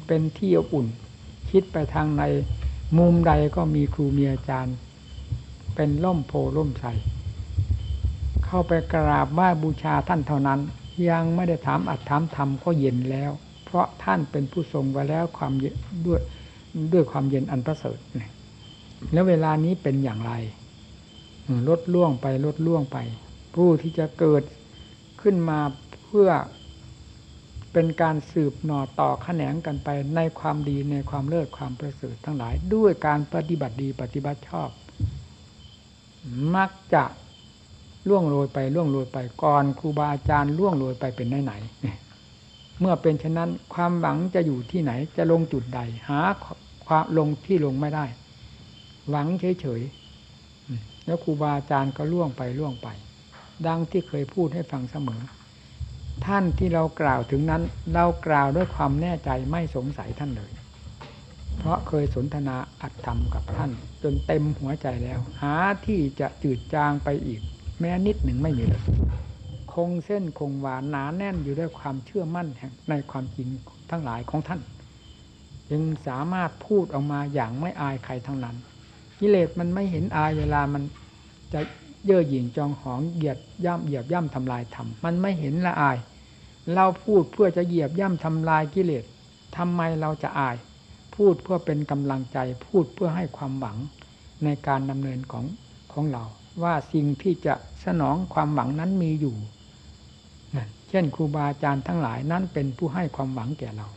เป็นที่อบอุ่น คิดไปทางในมุมใดก็มีครูมีอาจารย์ เป็นล่มโพล่มใส เข้าไปกราบไหว้บูชาท่านเท่านั้น ยังไม่ได้ถามอัดถามธรรมก็เย็นแล้ว เพราะท่านเป็นผู้ทรงไว้แล้วความด้วยด้วยความเย็นอันประเสริฐแล้วเวลานี้เป็นอย่างไรลดล่วงไปลดล่วงไป ผู้ที่จะเกิดขึ้นมาเพื่อเป็นการสืบหน่อต่อขแขนงกันไปในความดีในความเลิศความประเสริฐทั้งหลาย ด้วยการปฏิบัติดีปฏิบัติชอบ มักจะ ล่วงโรยไปล่วงโรยไปก่อนครูบาอาจารย์ล่วงโรยไปเป็นไหนไหนเมื่อเป็นเช่นนั้นความหวังจะอยู่ที่ไหนจะลงจุดใด หาความลงที่ลงไม่ได้ หวังเฉยๆแล้วครูบาอาจารย์ก็ล่วงไปล่วงไป ดังที่เคยพูดให้ฟังเสมอ ท่านที่เรากล่าวถึงนั้น เรากล่าวด้วยความแน่ใจไม่สงสัยท่านเลย เพราะเคยสนทนาอัดธรรมกับท่าน จนเต็มหัวใจแล้ว หาที่จะจืดจางไปอีก แม้นิดหนึ่งไม่มีเลย คงเส้นคงวาหนาแน่นอยู่ด้วยความเชื่อมั่นในความจริงทั้งหลายของท่าน จึงสามารถพูดออกมาอย่างไม่อายใครทั้งนั้นกิเลสมันไม่เห็นอายเวลามันจะเย่อหยิ่งจองหองเหยียดย่ำเหยียบย่ำทำลายธรรมมันไม่เห็นละอาย เราพูดเพื่อจะเหยียบย่ำทำลายกิเลสทำไมเราจะอาย พูดเพื่อเป็นกำลังใจพูดเพื่อให้ความหวังในการดำเนินของของเรา ว่าสิ่งที่จะสนองความหวังนั้นมีอยู่เช่นครูบาอาจารย์ทั้งหลายนั้นเป็นผู้ให้ความหวังแก่เรา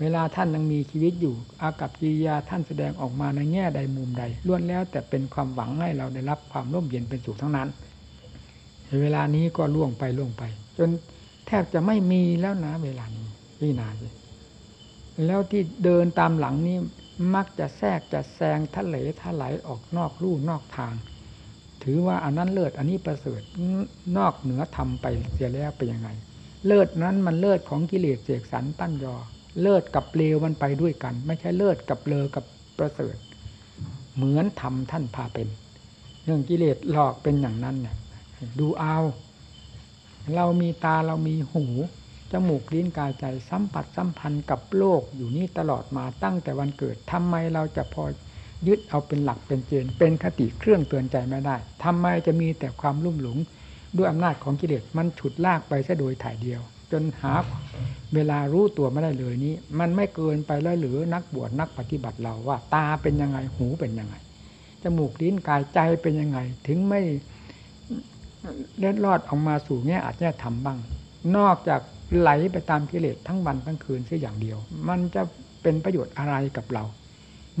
เวลาท่านยังมีชีวิตอยู่ อากับกิริยาท่านแสดงออกมาในแง่ใดมุมใดล้วนแล้วแต่เป็นความหวังให้เราได้รับความร่มเย็นเป็นสุขทั้งนั้น เวลานี้ก็ล่วงไปล่วงไป จนแทบจะไม่มีแล้วนะ เวลานี้พี่นานเลยแล้วที่เดินตามหลังนี้มักจะแทรกจะแซงทะเลทะไหลออกนอกลู่นอกทาง ถือว่าอันนั้นเลิศอันนี้ประเสริฐนอกเหนือทำไปเสียแล้วเป็นยังไง เลิศนั้นมันเลิศของกิเลสเสกสรรตั้นยอ เลิศกับเลวมันไปด้วยกัน ไม่ใช่เลิศกับเลอกับประเสริฐ เหมือนทำท่านพาเป็น เรื่องกิเลสหลอกเป็นอย่างนั้นเนี่ยดูเอา เรามีตาเรามีหูจมูกลิ้นกายใจสัมผัสสัมพันธ์กับโลกอยู่นี่ตลอดมาตั้งแต่วันเกิดทำไมเราจะพอ ยึดเอาเป็นหลักเป็นเกณฑ์เป็นคติเครื่องเตือนใจไม่ได้ทำไมจะมีแต่ความลุ่มหลงด้วยอำนาจของกิเลสมันฉุดลากไปซะโดยถ่ายเดียว จนหาเวลารู้ตัวไม่ได้เลยนี้ มันไม่เกินไปแล้วหรือนักบวชนักปฏิบัติเราว่า ตาเป็นยังไงหูเป็นยังไงจมูกลิ้นกายใจเป็นยังไง ถึงไม่เล็ดลอดออกมาสู่แง่อาจจะทำบ้าง นอกจากไหลไปตามกิเลสทั้งวันทั้งคืนเสียอย่างเดียว มันจะเป็นประโยชน์อะไรกับเรา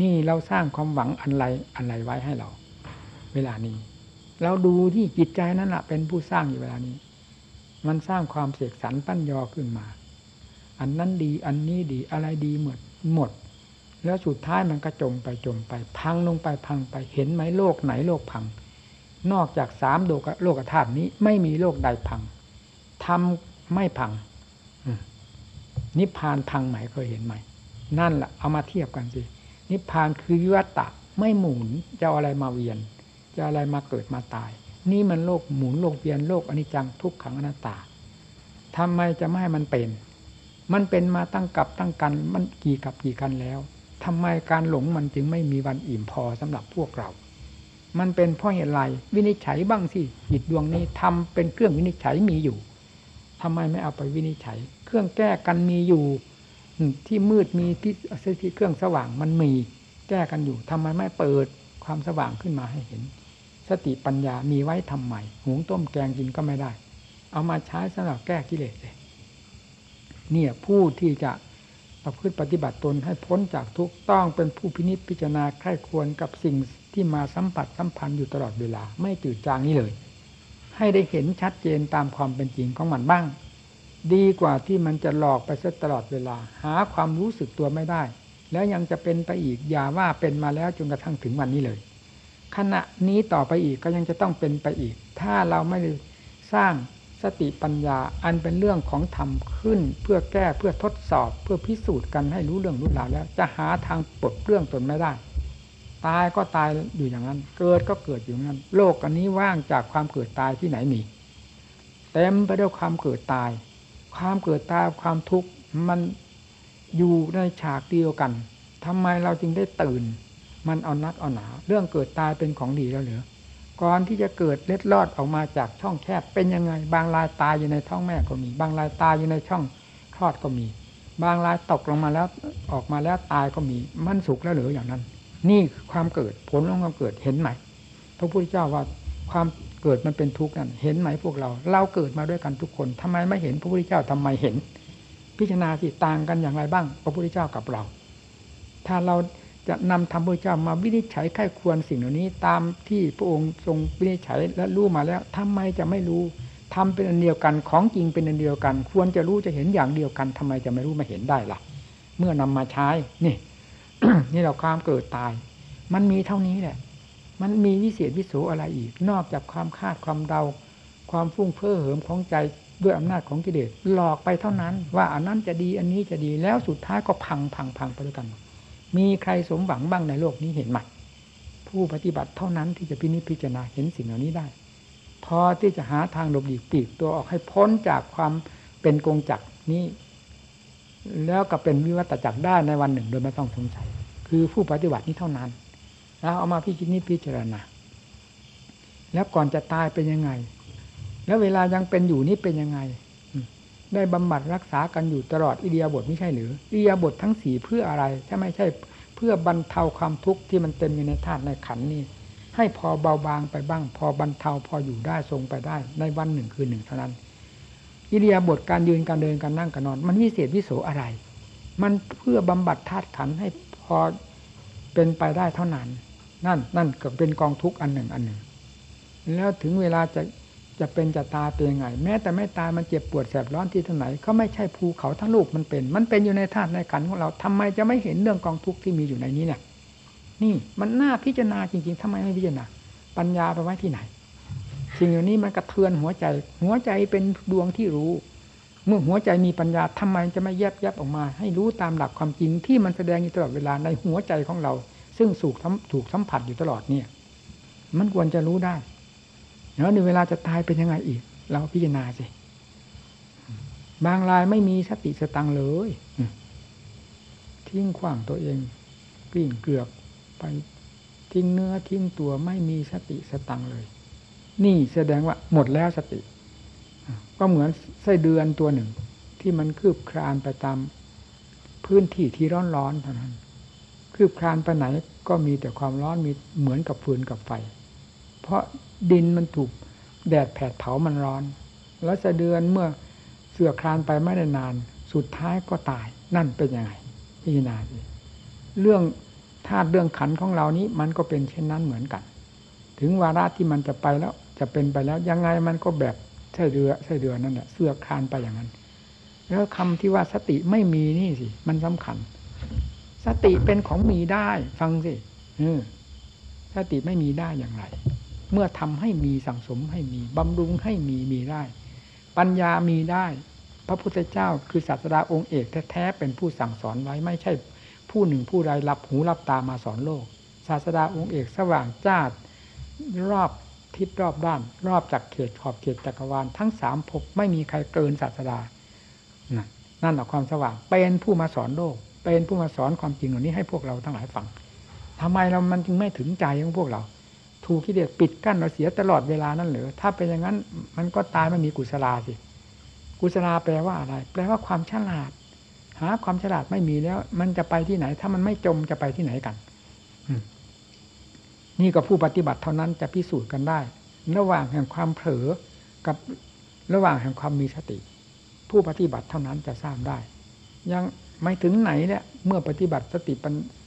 นี่เราสร้างความหวังอันไรอันไรไว้ให้เรา เวลานี้ เราดูที่จิตใจนั่นแหละเป็นผู้สร้างอยู่เวลานี้ มันสร้างความเสกสรรปั้นยอขึ้นมา อันนั้นดีอันนี้ดีอะไรดีหมดหมด แล้วสุดท้ายมันก็จมไปจมไป พังลงไปพังไปเห็นไหมโลกไหนโลกพัง นอกจากสามโลกโลกธาตุนี้ไม่มีโลกใดพังทำไม่พังนิพพานพังไหมเคยเห็นไหม นั่นแหละเอามาเทียบกันสิ นิพพานคือวิวัตตะไม่หมุนจะอะไรมาเวียน จะอะไรมาเกิดมาตาย นี่มันโลกหมุนโลกเวียนโลกอนิจจังทุกขังอนัตตาทำไมจะไม่ให้มันเป็น มันเป็นมาตั้งกับตั้งกันมันกี่กับกี่กันแล้วทำไมการหลงมันจึงไม่มีวันอิ่มพอสำหรับพวกเรา มันเป็นเพราะเหตุไรวินิจฉัยบ้างสิจิตดวงนี้ทำเป็นเครื่องวินิจฉัยมีอยู่ทำไมไม่เอาไปวินิจฉัย เครื่องแก้กันมีอยู่ ที่มืดมีที่ที่เครื่องสว่างมันมีแก้กันอยู่ทำไมไม่เปิดความสว่างขึ้นมาให้เห็น สติปัญญามีไว้ทำใหม่หุงต้มแกงกินก็ไม่ได้ เอามาใช้สำหรับแก้กิเลสเลยเนี่ยผู้ที่จะประพฤติปฏิบัติตนให้พ้นจากทุกต้องเป็นผู้พินิจพิจารณาใคร่ควรกับสิ่งที่มาสัมผัสสัมพันธ์อยู่ตลอดเวลา ไม่จืดจางนี้เลย ให้ได้เห็นชัดเจนตามความเป็นจริงของมันบ้าง ดีกว่าที่มันจะหลอกไปซะตลอดเวลา หาความรู้สึกตัวไม่ได้ แล้วยังจะเป็นไปอีกอย่าว่าเป็นมาแล้วจนกระทั่งถึงวันนี้เลย ขณะนี้ต่อไปอีกก็ยังจะต้องเป็นไปอีก ถ้าเราไม่ได้สร้างสติปัญญาอันเป็นเรื่องของธรรมขึ้น เพื่อแก้เพื่อทดสอบ เพื่อพิสูจน์กันให้รู้เรื่องรู้ราวแล้ว จะหาทางปลดเรื่องตนไม่ได้ ตายก็ตายอยู่อย่างนั้น เกิดก็เกิดอยู่อย่างนั้น โลกอันนี้ว่างจากความเกิดตายที่ไหนมีเต็มไปด้วยความเกิดตาย ความเกิดตายความทุกข์มันอยู่ในฉากเดียวกันทำไมเราจึงได้ตื่น มันเอานักเอาหนา เรื่องเกิดตายเป็นของดีแล้วเหรือก่อนที่จะเกิดเล็ดลอดออกมาจากช่องแคบเป็นยังไง บางรายตายอยู่ในท้องแม่ก็มี บางรายตายอยู่ในช่องคลอดก็มี บางรายตกลงมาแล้วออกมาแล้วตายก็มี มันสุขแล้วหรืออย่างนั้น นี่ความเกิดผลของความเกิดเห็นไหมพระพุทธเจ้าว่าความ เกิดมันเป็นทุกข์นั่นเห็นไหมพวกเรา เราเกิดมาด้วยกันทุกคนทำไมไม่เห็นพระพุทธเจ้าทำไมเห็น พิจารณาสิต่างกันอย่างไรบ้าง พระพุทธเจ้ากับเรา ถ้าเราจะนำธรรมพระเจ้ามาวินิจฉัยไข้ควรสิ่งเหล่านี้ ตามที่พระองค์ทรงวินิจฉัยและรู้มาแล้วทำไมจะไม่รู้ทำเป็นอันเดียวกันของจริงเป็นอันเดียวกัน ควรจะรู้จะเห็นอย่างเดียวกันทำไมจะไม่รู้มาเห็นได้ล่ะ เมื่อนำมาใช้นี่นี่เราความเกิดตาย มันมีเท่านี้แหละ มันมีวิเศษวิโสอะไรอีก นอกจากความคาดความเดา ความฟุ้งเฟ้อเหิมของใจด้วยอำนาจของกิเลสหลอกไปเท่านั้น ว่าอันนั้นจะดีอันนี้จะดีแล้วสุดท้ายก็พังพังพังไปด้วยกัน มีใครสมหวังบ้างในโลกนี้เห็นไหมผู้ปฏิบัติเท่านั้นที่จะพินิจพิจารณาเห็นสิ่งเหล่านี้ได้ พอที่จะหาทางหลบหลีกปีกตัวออกให้พ้นจากความเป็นกงจักนี้ แล้วก็เป็นวิวัตจักรได้ในวันหนึ่งโดยไม่ต้องสงสัย คือผู้ปฏิบัตินี้เท่านั้น แล้วเอามาพิจิตนิพิจารณาแล้วก่อนจะตายเป็นยังไง แล้วเวลายังเป็นอยู่นี้เป็นยังไง ได้บำบัดรักษากันอยู่ตลอดอิเดียบทไม่ใช่หรืออิเดียบททั้งสี่เพื่ออะไร ถ้าไม่ใช่เพื่อบรรเทาความทุกข์ที่มันเต็มอยู่ในธาตุในขันนี้ให้พอเบาบางไปบ้าง พอบรรเทาพออยู่ได้ทรงไปได้ในวันหนึ่งคืนหนึ่งเท่านั้นอิเดียบทการยืนการเดินการนั่งการนอน มันวิเศษวิโสอะไร มันเพื่อบำบัดธาตุขันให้พอเป็นไปได้เท่านั้น นั่นนั่นก็เป็นกองทุกข์อันหนึ่งอันหนึ่ง แล้วถึงเวลาจะจะเป็นจะตายเป็นยังไง แม้แต่ไม่ตายมันเจ็บปวดแสบร้อนที่ท่าไหนเขาไม่ใช่ภูเขาทั้งลูกมันเป็น มันเป็นอยู่ในธาตุในขันของเราทำไมจะไม่เห็นเรื่องกองทุกข์ที่มีอยู่ในนี้เนี่ยนี่มันน่าพิจารณาจริง ๆทำไมไม่พิจารณาปัญญาไปไว้ที่ไหนสิ่งเหล่านี้มันกระเทือนหัวใจ หัวใจเป็นดวงที่รู้ เมื่อหัวใจมีปัญญาทำไมจะไม่แยบแยบออกมา ให้รู้ตามหลักความจริงที่มันแสดงอยู่ตลอดเวลาในหัวใจของเรา ซึ่งสูกถูกสัมผัสอยู่ตลอดเนี่ย มันควรจะรู้ได้ แล้วในเวลาจะตายเป็นยังไงอีก เราพิจารณาสิ บางรายไม่มีสติสตังเลยทิ้งขว้างตัวเองปิ้งเกลือกไปทิ้งเนื้อทิ้งตัวไม่มีสติสตังเลย นี่แสดงว่าหมดแล้วสติ ก็เหมือนไส้เดือนตัวหนึ่ง ที่มันคืบคลานไปตามพื้นที่ที่ร้อนๆเท่านั้น คืบคลานไปไหนก็มีแต่ความร้อนมีเหมือนกับฟืนกับไฟ เพราะดินมันถูกแดดแผดเผามันร้อน แล้วสะเดือนเมื่อเสือคลานไปไม่ได้นาน สุดท้ายก็ตายนั่นเป็นยังไงพิจารณาเรื่องธาตุเรื่องขันของเรานี้มันก็เป็นเช่นนั้นเหมือนกัน ถึงวาระที่มันจะไปแล้วจะเป็นไปแล้วยังไงมันก็แบบใช่เรือใช่เรือนั่นแหละเสือคลานไปอย่างนั้น แล้วคำที่ว่าสติไม่มีนี่สิมันสำคัญ สติเป็นของมีได้ ฟังสิสติไม่มีได้อย่างไร เมื่อทำให้มีสั่งสมให้มีบำรุงให้มีมีได้ ปัญญามีได้ พระพุทธเจ้าคือศาสดาองค์เอกแท้ๆเป็นผู้สั่งสอนไว้ไม่ใช่ ผู้หนึ่งผู้ใดรับหูรับตามาสอนโลก ศาสดาองค์เอกสว่างจ้ารอบทิศรอบด้าน รอบจากเขตขอบเขตจักรวาลทั้งสามภพไม่มีใครเกินศาสดานั่นแหละความสว่างเป็นผู้มาสอนโลก เป็นผู้มาสอนความจริงเหล่านี้ให้พวกเราทั้งหลายฟังทำไมเรามันจึงไม่ถึงใจของพวกเรา ถูกกิเลสปิดกั้นเราเสียตลอดเวลานั่นหรือถ้าเป็นอย่างนั้นมันก็ตายไม่มีกุศลาสิกุศลาแปลว่าอะไร แปลว่าความฉลาด หาความฉลาดไม่มีแล้ว มันจะไปที่ไหน ถ้ามันไม่จมจะไปที่ไหนกันนี่ก็ผู้ปฏิบัติเท่านั้นจะพิสูจน์กันได้ ระหว่างแห่งความเผลอกับระหว่างแห่งความมีสติ ผู้ปฏิบัติเท่านั้นจะทราบได้ ยัง ไม่ถึงไหนเนี่ยเมื่อปฏิบัติสติ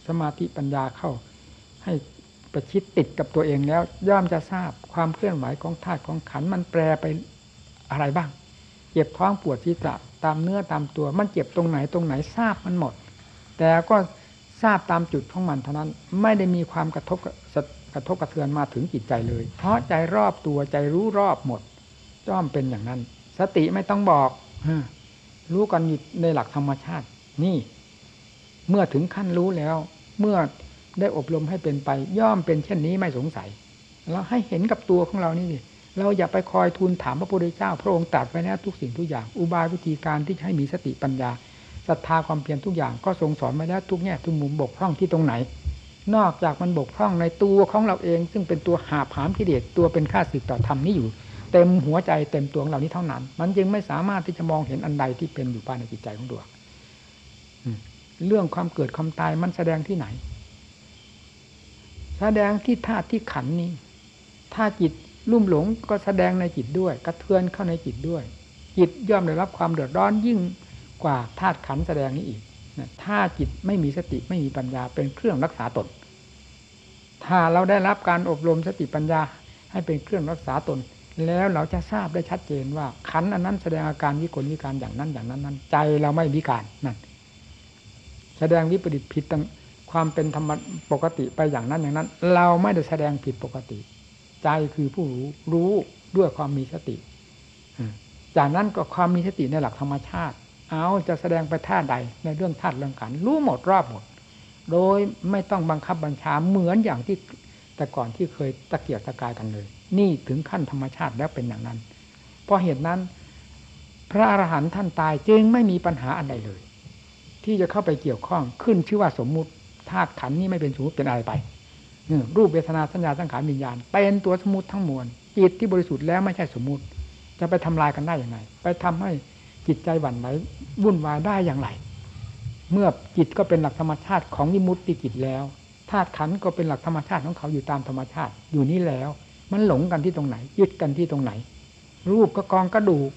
สมาธิปัญญาเข้า ให้ประชิดติดกับตัวเองแล้ว ย่อมจะทราบความเคลื่อนไหวของธาตุของขันมันแปรไปอะไรบ้าง เจ็บท้องปวดที่จะตามเนื้อตามตัว มันเจ็บตรงไหนตรงไหนทราบมันหมด แต่ก็ทราบตามจุดของมันเท่านั้นไม่ได้มีความกระทบกระทบกระเทือนมาถึงจิตใจเลย เพราะใจรอบตัวใจรู้รอบหมดย่อมเป็นอย่างนั้น สติไม่ต้องบอกรู้กันอยู่ในหลักธรรมชาติ นี่ เมื่อถึงขั้นรู้แล้ว เมื่อได้อบรมให้เป็นไป ย่อมเป็นเช่นนี้ไม่สงสัย เราให้เห็นกับตัวของเรานี่เราอย่าไปคอยทูลถามพระพุทธเจ้า พระองค์ตรัสไว้แล้วทุกสิ่งทุกอย่าง อุบายวิธีการที่ให้มีสติปัญญาศรัทธาความเพียรทุกอย่างก็ทรงสอนมาแล้วทุกแง่ทุกมุมบกพร่องที่ตรงไหน นอกจากมันบกพร่องในตัวของเราเอง ซึ่งเป็นตัวหาผามกิเลสตัวเป็นข้าศึกต่อธรรมนี้อยู่ เต็มหัวใจเต็มตัวของเรานี้เท่านั้น มันจึงไม่สามารถที่จะมองเห็นอันใดที่เป็นอยู่ภายในจิตใจของตัว เรื่องความเกิดความตายมันแสดงที่ไหน แสดงที่ธาตุที่ขันนี้ ถ้าจิตลุ่มหลงก็แสดงในจิตด้วย กระเทือนเข้าในจิตด้วย จิตย่อมได้รับความเดือดร้อนยิ่งกว่าธาตุขันแสดงนี้อีกถ้าจิตไม่มีสติไม่มีปัญญาเป็นเครื่องรักษาตน ถ้าเราได้รับการอบรมสติปัญญาให้เป็นเครื่องรักษาตน แล้วเราจะทราบได้ชัดเจนว่าขันอันนั้นแสดงอาการวิกลวิการอย่างนั้นอย่างนั้นนั้นใจเราไม่วิการนั่น ดงวิปริตผิดความเป็นธรรมปกติไปอย่างนั้นอย่างนั้น เราไม่ได้แสดงผิดปกติ ใจคือผู้รู้รู้ด้วยความมีสติจากนั้นก็ความมีสติในหลักธรรมชาติ เอาจะแสดงไปท่าใดในเรื่องธาตุเรื่องขันรู้หมดรอบหมด โดยไม่ต้องบังคับบัญชาเหมือนอย่างที่แต่ก่อนที่เคยตะเกียกตะกายกันเลย นี่ถึงขั้นธรรมชาติแล้วเป็นอย่างนั้น เพราะเหตุนั้น พระอรหันต์ท่านตายจึงไม่มีปัญหาอันใดเลย ที่จะเข้าไปเกี่ยวข้องขึ้นชื่อว่าสมมุติธาตุขันนี้ไม่เป็นสมมติเป็นอะไรไปรูปเวทนาสัญญาสังขารวิญญาณเป็นตัวสมมติทั้งมวลจิตที่บริสุทธิ์แล้วไม่ใช่สมมติ จะไปทำลายกันได้อย่างไรไปทำให้จิตใจหวั่นไหววุ่นวายได้อย่างไร เมื่อจิตก็เป็นหลักธรรมชาติของวิมุตติจิตแล้วธาตุขันก็เป็นหลักธรรมชาติของเขาอยู่ตามธรรมชาติอยู่นี้แล้ว มันหลงกันที่ตรงไหน ยึดกันที่ตรงไหน รูปก็กองกระดูก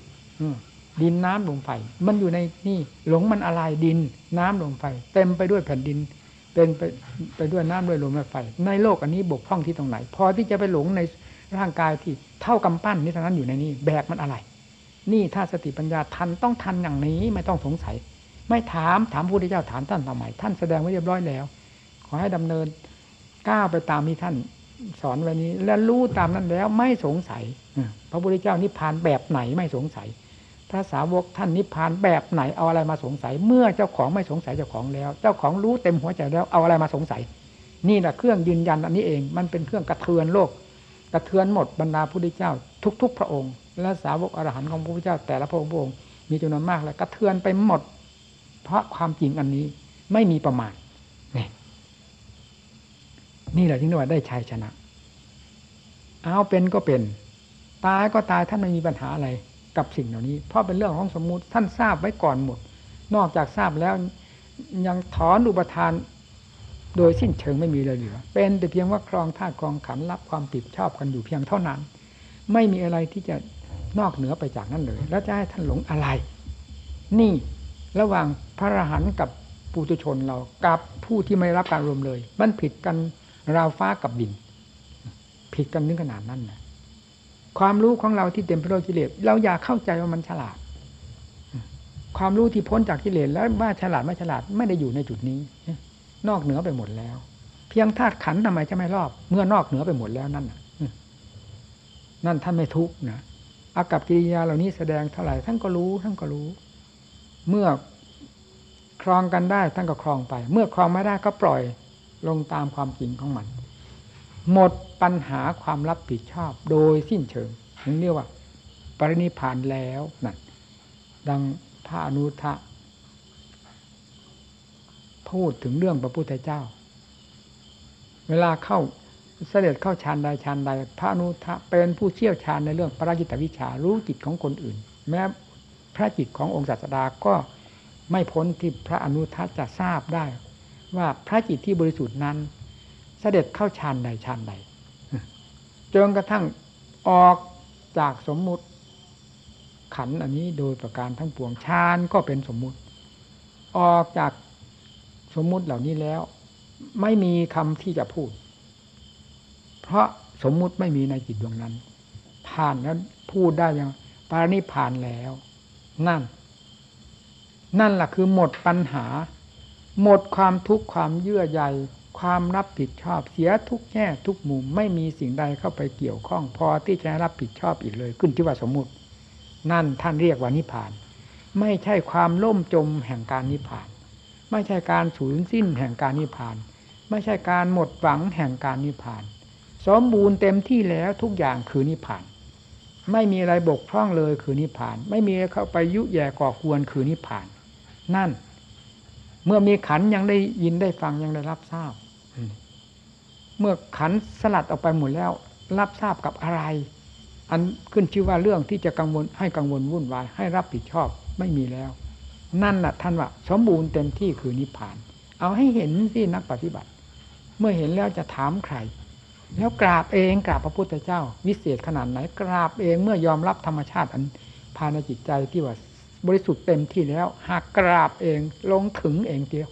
ดินน้ำลมไฟมันอยู่ในนี่หลงมันอะไรดินน้ำลมไฟ เต็มไปด้วยแผ่นดินเป็นไปไปด้วยน้ำด้วยลมและไฟ ในโลกอันนี้บกพร่องที่ตรงไหน พอที่จะไปหลงในร่างกายที่เท่ากำปั้นนี่ทั้งนั้นอยู่ในนี้ แบกมันอะไร นี่ถ้าสติปัญญาทันต้องทันอย่างนี้ไม่ต้องสงสัย ไม่ถามถามพระพุทธเจ้าถามท่านทำไมท่านแสดงไว้เรียบร้อยแล้ว ขอให้ดำเนินก้าวไปตามที่ท่านสอนไว้นี้ และรู้ตามนั้นแล้วไม่สงสัยพระพุทธเจ้านิพพานแบบไหนไม่สงสัย พระสาวกท่านนิพพานแบบไหนเอาอะไรมาสงสัย เมื่อเจ้าของไม่สงสัยเจ้าของแล้ว เจ้าของรู้เต็มหัวใจแล้วเอาอะไรมาสงสัย นี่แหละเครื่องยืนยันอันนี้เอง มันเป็นเครื่องกระเทือนโลก กระเทือนหมดบรรดาพุทธเจ้า ทุก ๆ พระองค์ และสาวกอรหันต์ของพระพุทธเจ้า แต่ละพระองค์มีจำนวนมากแล้วกระเทือนไปหมด เพราะความจริงอันนี้ไม่มีประมาณนี่นี่แหละที่เรียกว่าได้ชัยชนะ เอาเป็นก็เป็น ตายก็ตายท่านไม่มีปัญหาอะไร กับสิ่งเหล่านี้ เพราะเป็นเรื่องของสมมุติท่านทราบไว้ก่อนหมด นอกจากทราบแล้วยังถอนอุปทาน โดยสิ้นเชิงไม่มีเลยเหลือ เป็นแต่เพียงว่าครองธาตุครองขันรับความติดชอบกันอยู่เพียงเท่านั้น ไม่มีอะไรที่จะนอกเหนือไปจากนั้นเลย แล้วจะให้ท่านหลงอะไร นี่ระหว่างพระอรหันต์กับปุถุชนเรากับผู้ที่ไม่รับการรวมเลย มันผิดกันราวฟ้ากับดิน ผิดกันนึงขนาดนั้นนะ ความรู้ของเราที่เต็มไปด้วยกิเลสเราอยากเข้าใจว่ามันฉลาด ความรู้ที่พ้นจากกิเลสแล้วว่าฉลาดไม่ฉลาดไม่ได้อยู่ในจุดนี้ นอกเหนือไปหมดแล้ว เพียงธาตุขันทำไมจะไม่รอบ เมื่อนอกเหนือไปหมดแล้วนั่นนั่นท่านไม่ทุกนะอากับกิริยาเหล่านี้แสดงเท่าไหร่ท่านก็รู้ท่านก็รู้ เมื่อครองกันได้ท่านก็ครองไป เมื่อครองไม่ได้ก็ปล่อยลงตามความจริงของมัน หมดปัญหาความรับผิดชอบโดยสิ้นเชิงถึงเรียกว่า ปรินิพานแล้วนั่นดังพระอนุทะพูดถึงเรื่องพระพุทธเจ้า เวลาเข้าเสด็จเข้าฌานใดฌานใดพระอนุทะเป็นผู้เชี่ยวชาญในเรื่องปราจิตวิชารู้จิตของคนอื่น แม้พระจิตขององค์ศาสดาก็ไม่พ้นที่พระอนุทะจะทราบได้ ว่าพระจิตที่บริสุทธิ์นั้น เสด็จเข้าฌานใดฌานใดจนกระทั่งออกจากสมมุติ ขันอันนี้โดยประการทั้งปวงฌานก็เป็นสมมุติ ออกจากสมมุติเหล่านี้แล้ว ไม่มีคำที่จะพูด เพราะสมมุติไม่มีในจิตดวงนั้น ผ่านแล้วพูดได้ยังปาริผ่านแล้ว นั่น นั่นแหละคือหมดปัญหา หมดความทุกข์ความเยื่อใย ความรับผิดชอบเสียทุกแง่ทุกมุมไม่มีสิ่งใดเข้าไปเกี่ยวข้อง พอที่จะรับผิดชอบอีกเลย ขึ้นที่ว่าสมมุติ นั่นท่านเรียกว่านิพพาน ไม่ใช่ความล่มจมแห่งการนิพพาน ไม่ใช่การสูญสิ้นแห่งการนิพพาน ไม่ใช่การหมดหวังแห่งการนิพพาน สมบูรณ์เต็มที่แล้วทุกอย่างคือนิพพาน ไม่มีอะไรบกพร่องเลยคือนิพพาน ไม่มีเข้าไปยุแย่ก่อควรคือนิพพาน นั่น เมื่อมีขันยังได้ยินได้ฟังยังได้รับทราบ เมื่อขันสลัดออกไปหมดแล้ว รับทราบกับอะไร อันขึ้นชื่อว่าเรื่องที่จะกังวลให้กังวลวุ่นวาย ให้รับผิดชอบไม่มีแล้ว นั่นน่ะท่านว่าสมบูรณ์เต็มที่คือนิพพาน เอาให้เห็นสินักปฏิบัติ เมื่อเห็นแล้วจะถามใคร แล้วกราบเองกราบพระพุทธเจ้า วิเศษขนาดไหน กราบเองเมื่อยอมรับธรรมชาติอันภายในจิตใจที่ว่าบริสุทธิ์เต็มที่แล้วหากกราบเองลงถึงเองเดียว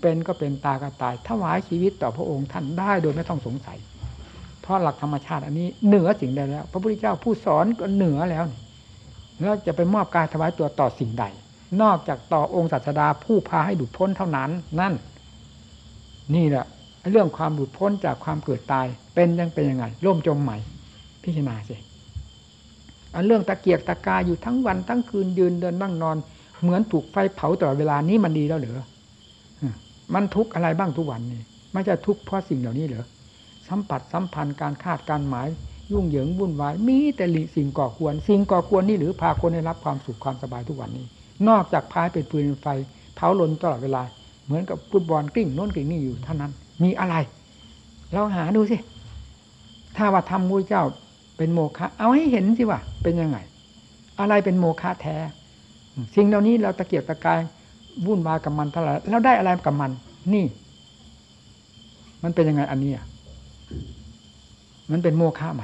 เป็นก็เป็นตาก็ตายถวายชีวิตต่อพระองค์ท่านได้โดยไม่ต้องสงสัย เพราะหลักธรรมชาติอันนี้เหนือสิ่งใดแล้ว พระพุทธเจ้าผู้สอนก็เหนือแล้วแล้วจะไปมอบกายถวายตัวต่อสิ่งใด นอกจากต่อองค์ศาสดาผู้พาให้หลุดพ้นเท่านั้น นั่น นี่แหละเรื่องความหลุดพ้นจากความเกิดตายเป็นยังเป็นยังไงร่มจมใหม่ พิจารณาสิอันเรื่องตะเกียกตะกายอยู่ทั้งวันทั้งคืนยืนเดินนั่งนอน เหมือนถูกไฟเผาตลอดเวลานี้มันดีแล้วเหรือ มันทุกอะไรบ้างทุกวันนี้ไม่ใช่ทุกเพราะสิ่งเหล่านี้เหรอสัมผัสสัมพันธ์การคาดการหมาย ยุ่งเหยิงวุ่นวาย มีแต่สิ่งก่อควร สิ่งก่อควรนี่หรือพาคนให้รับความสุขความสบายทุกวันนี้ นอกจากพายเป็นปืนไฟเผาลนตลอดเวลา เหมือนกับฟุตบอลกลิ้งโน้นกลิ้งนี่อยู่เท่านั้น มีอะไร เราหาดูสิถ้าว่าทำมูเจ้าเป็นโมฆะเอาให้เห็นสิว่าเป็นยังไง อะไรเป็นโมฆะแท้ สิ่งเหล่านี้เราตะเกียบตะกาย วุ่นวายกับมันเท่าไหร่แล้วได้อะไรกับมัน นี่ มันเป็นยังไงอันนี้อะมันเป็นโมฆะไหม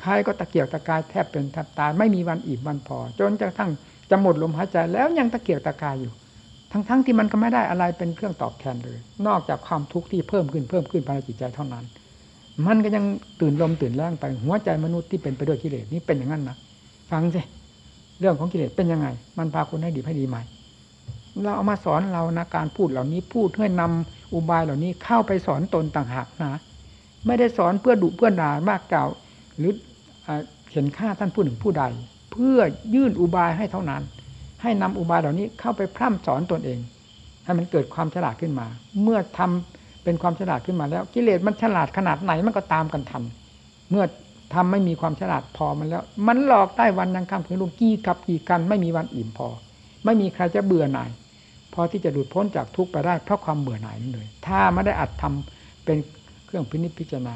ใครก็ตะเกียกตะกายแทบเป็นแทบตายไม่มีวันอิ่มวันพอ จนกระทั่งจะหมดลมหายใจแล้วยังตะเกียกตะกายอยู่ ทั้งๆทที่มันก็ไม่ได้อะไรเป็นเครื่องตอบแทนเลย นอกจากความทุกข์ที่เพิ่มขึ้นเพิ่มขึ้นภายในจิตใจเท่านั้น มันก็ยังตื่นลมตื่นแรงไปหัวใจมนุษย์ที่เป็นไปด้วยกิเลสนี่เป็นอย่างนั้นนะฟังสิ เรื่องของกิเลสเป็นยังไง มันพาคนให้ดีให้ดีไหมเราเอามาสอนเรานะการพูดเหล่านี้พูดเพื่อนำอุบายเหล่านี้เข้าไปสอนตนต่างหากนะไม่ได้สอนเพื่อดุเพื่อด่ามากกล่าว หรือเขียนค่าท่านผู้หนึ่งผู้ใด เพื่อยื่นอุบายให้เท่านั้น ให้นำอุบายเหล่านี้เข้าไปพร่ำสอนตนเองให้มันเกิดความฉลาดขึ้นมา เมื่อทำเป็นความฉลาดขึ้นมาแล้ว กิเลสมันฉลาดขนาดไหนมันก็ตามกันทันเมื่อ ทำไม่มีความฉลาดพอมันแล้ว มันหลอกได้วันยังคำคืนลุงกี้กับกี่กันไม่มีวันอิ่มพอ ไม่มีใครจะเบื่อหน่ายพอที่จะหลุดพ้นจากทุกข์ไปได้เพราะความเบื่อหน่ายนั่นเลย ถ้าไม่ได้อัดทำเป็นเครื่องพินิจพิจารณา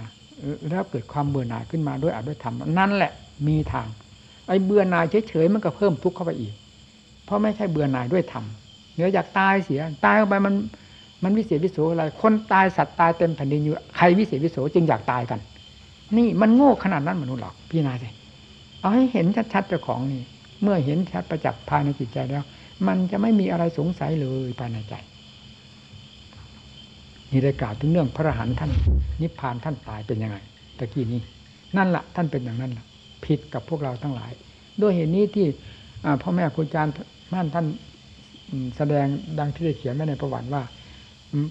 แล้วเกิดความเบื่อหน่ายขึ้นมาด้วยอาจด้วยธรรมนั่นแหละมีทาง ไอ้เบื่อหน่ายเฉยๆมันก็เพิ่มทุกข์เข้าไปอีก เพราะไม่ใช่เบื่อหน่ายด้วยธรรมเนื้ออยากตายเสียตายออกไปมันมันวิเศษวิโสอะไร คนตายสัตว์ตายเต็มแผ่นดินอยู่ใครวิเศษวิโสจึงอยากตายกัน นี่มันโง่ขนาดนั้นมนุษย์หรอกพี่นาสิเอาให้เห็นชัดๆเจ้าของนี่ เมื่อเห็นชัดประจักษ์ภายในจิตใจแล้ว มันจะไม่มีอะไรสงสัยเลยภายในใจนี่ได้กล่าวถึงเรื่องพระอรหันต์ท่าน นิพพานท่านตายเป็นยังไงตะกี้นี้ นั่นละ่ะท่านเป็นอย่างนั้นละ่ะผิดกับพวกเราทั้งหลาย ด้วยเหตุนี้ที่พ่อแม่ครูอาจารย์ม่านท่านแสดงดังที่ได้เขียนไว้ในประวัติว่า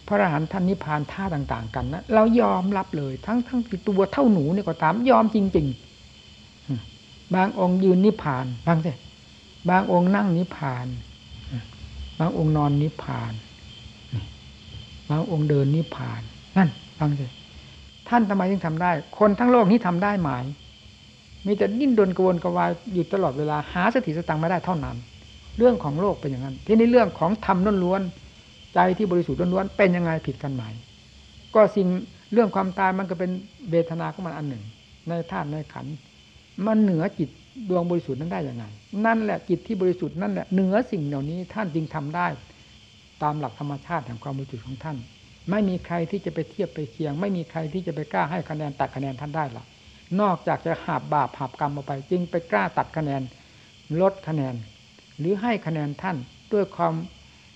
พระอรหันต์ท่านนิพพานท่าต่าง ๆ กันนะเรายอมรับเลย ทั้งทั้งที่ตัวเท่าหนูเนี่ยก็ตามยอมจริง ๆ บางองค์ยืนนิพพานบางสิบางองค์นั่งนิพพาน บางองค์นอนนิพพาน บางองค์เดินนิพพาน นั่นฟังสิท่านทำไมถึงทำได้ คนทั้งโลกนี้ทำได้ไหมมีแต่ดิ้นรนกวนกวายอยู่ตลอดเวลาหาสติสตังไม่ได้เท่านั้น เรื่องของโลกเป็นอย่างนั้น ที่นี่เรื่องของธรรมล้วน ใจที่บริสุทธิ์ล้วนๆเป็นยังไงผิดกันไหมก็สิ่งเรื่องความตายมันก็เป็นเวทนาของมันอันหนึ่ง ในธาตุในขันมันเหนือจิตดวงบริสุทธิ์นั้นได้ยังไง นั่นแหละจิตที่บริสุทธิ์นั่นแหละเหนือสิ่งเหล่านี้ท่านจึงทำได้ ตามหลักธรรมชาติแห่งความบริสุทธิ์ของท่าน ไม่มีใครที่จะไปเทียบไปเคียง ไม่มีใครที่จะไปกล้าให้คะแนนตัดคะแนนท่านได้หรอกนอกจากจะหาบบาปหาบกรรมออกไป จึงไปกล้าตัดคะแนนลดคะแนน หรือให้คะแนนท่านด้วยความ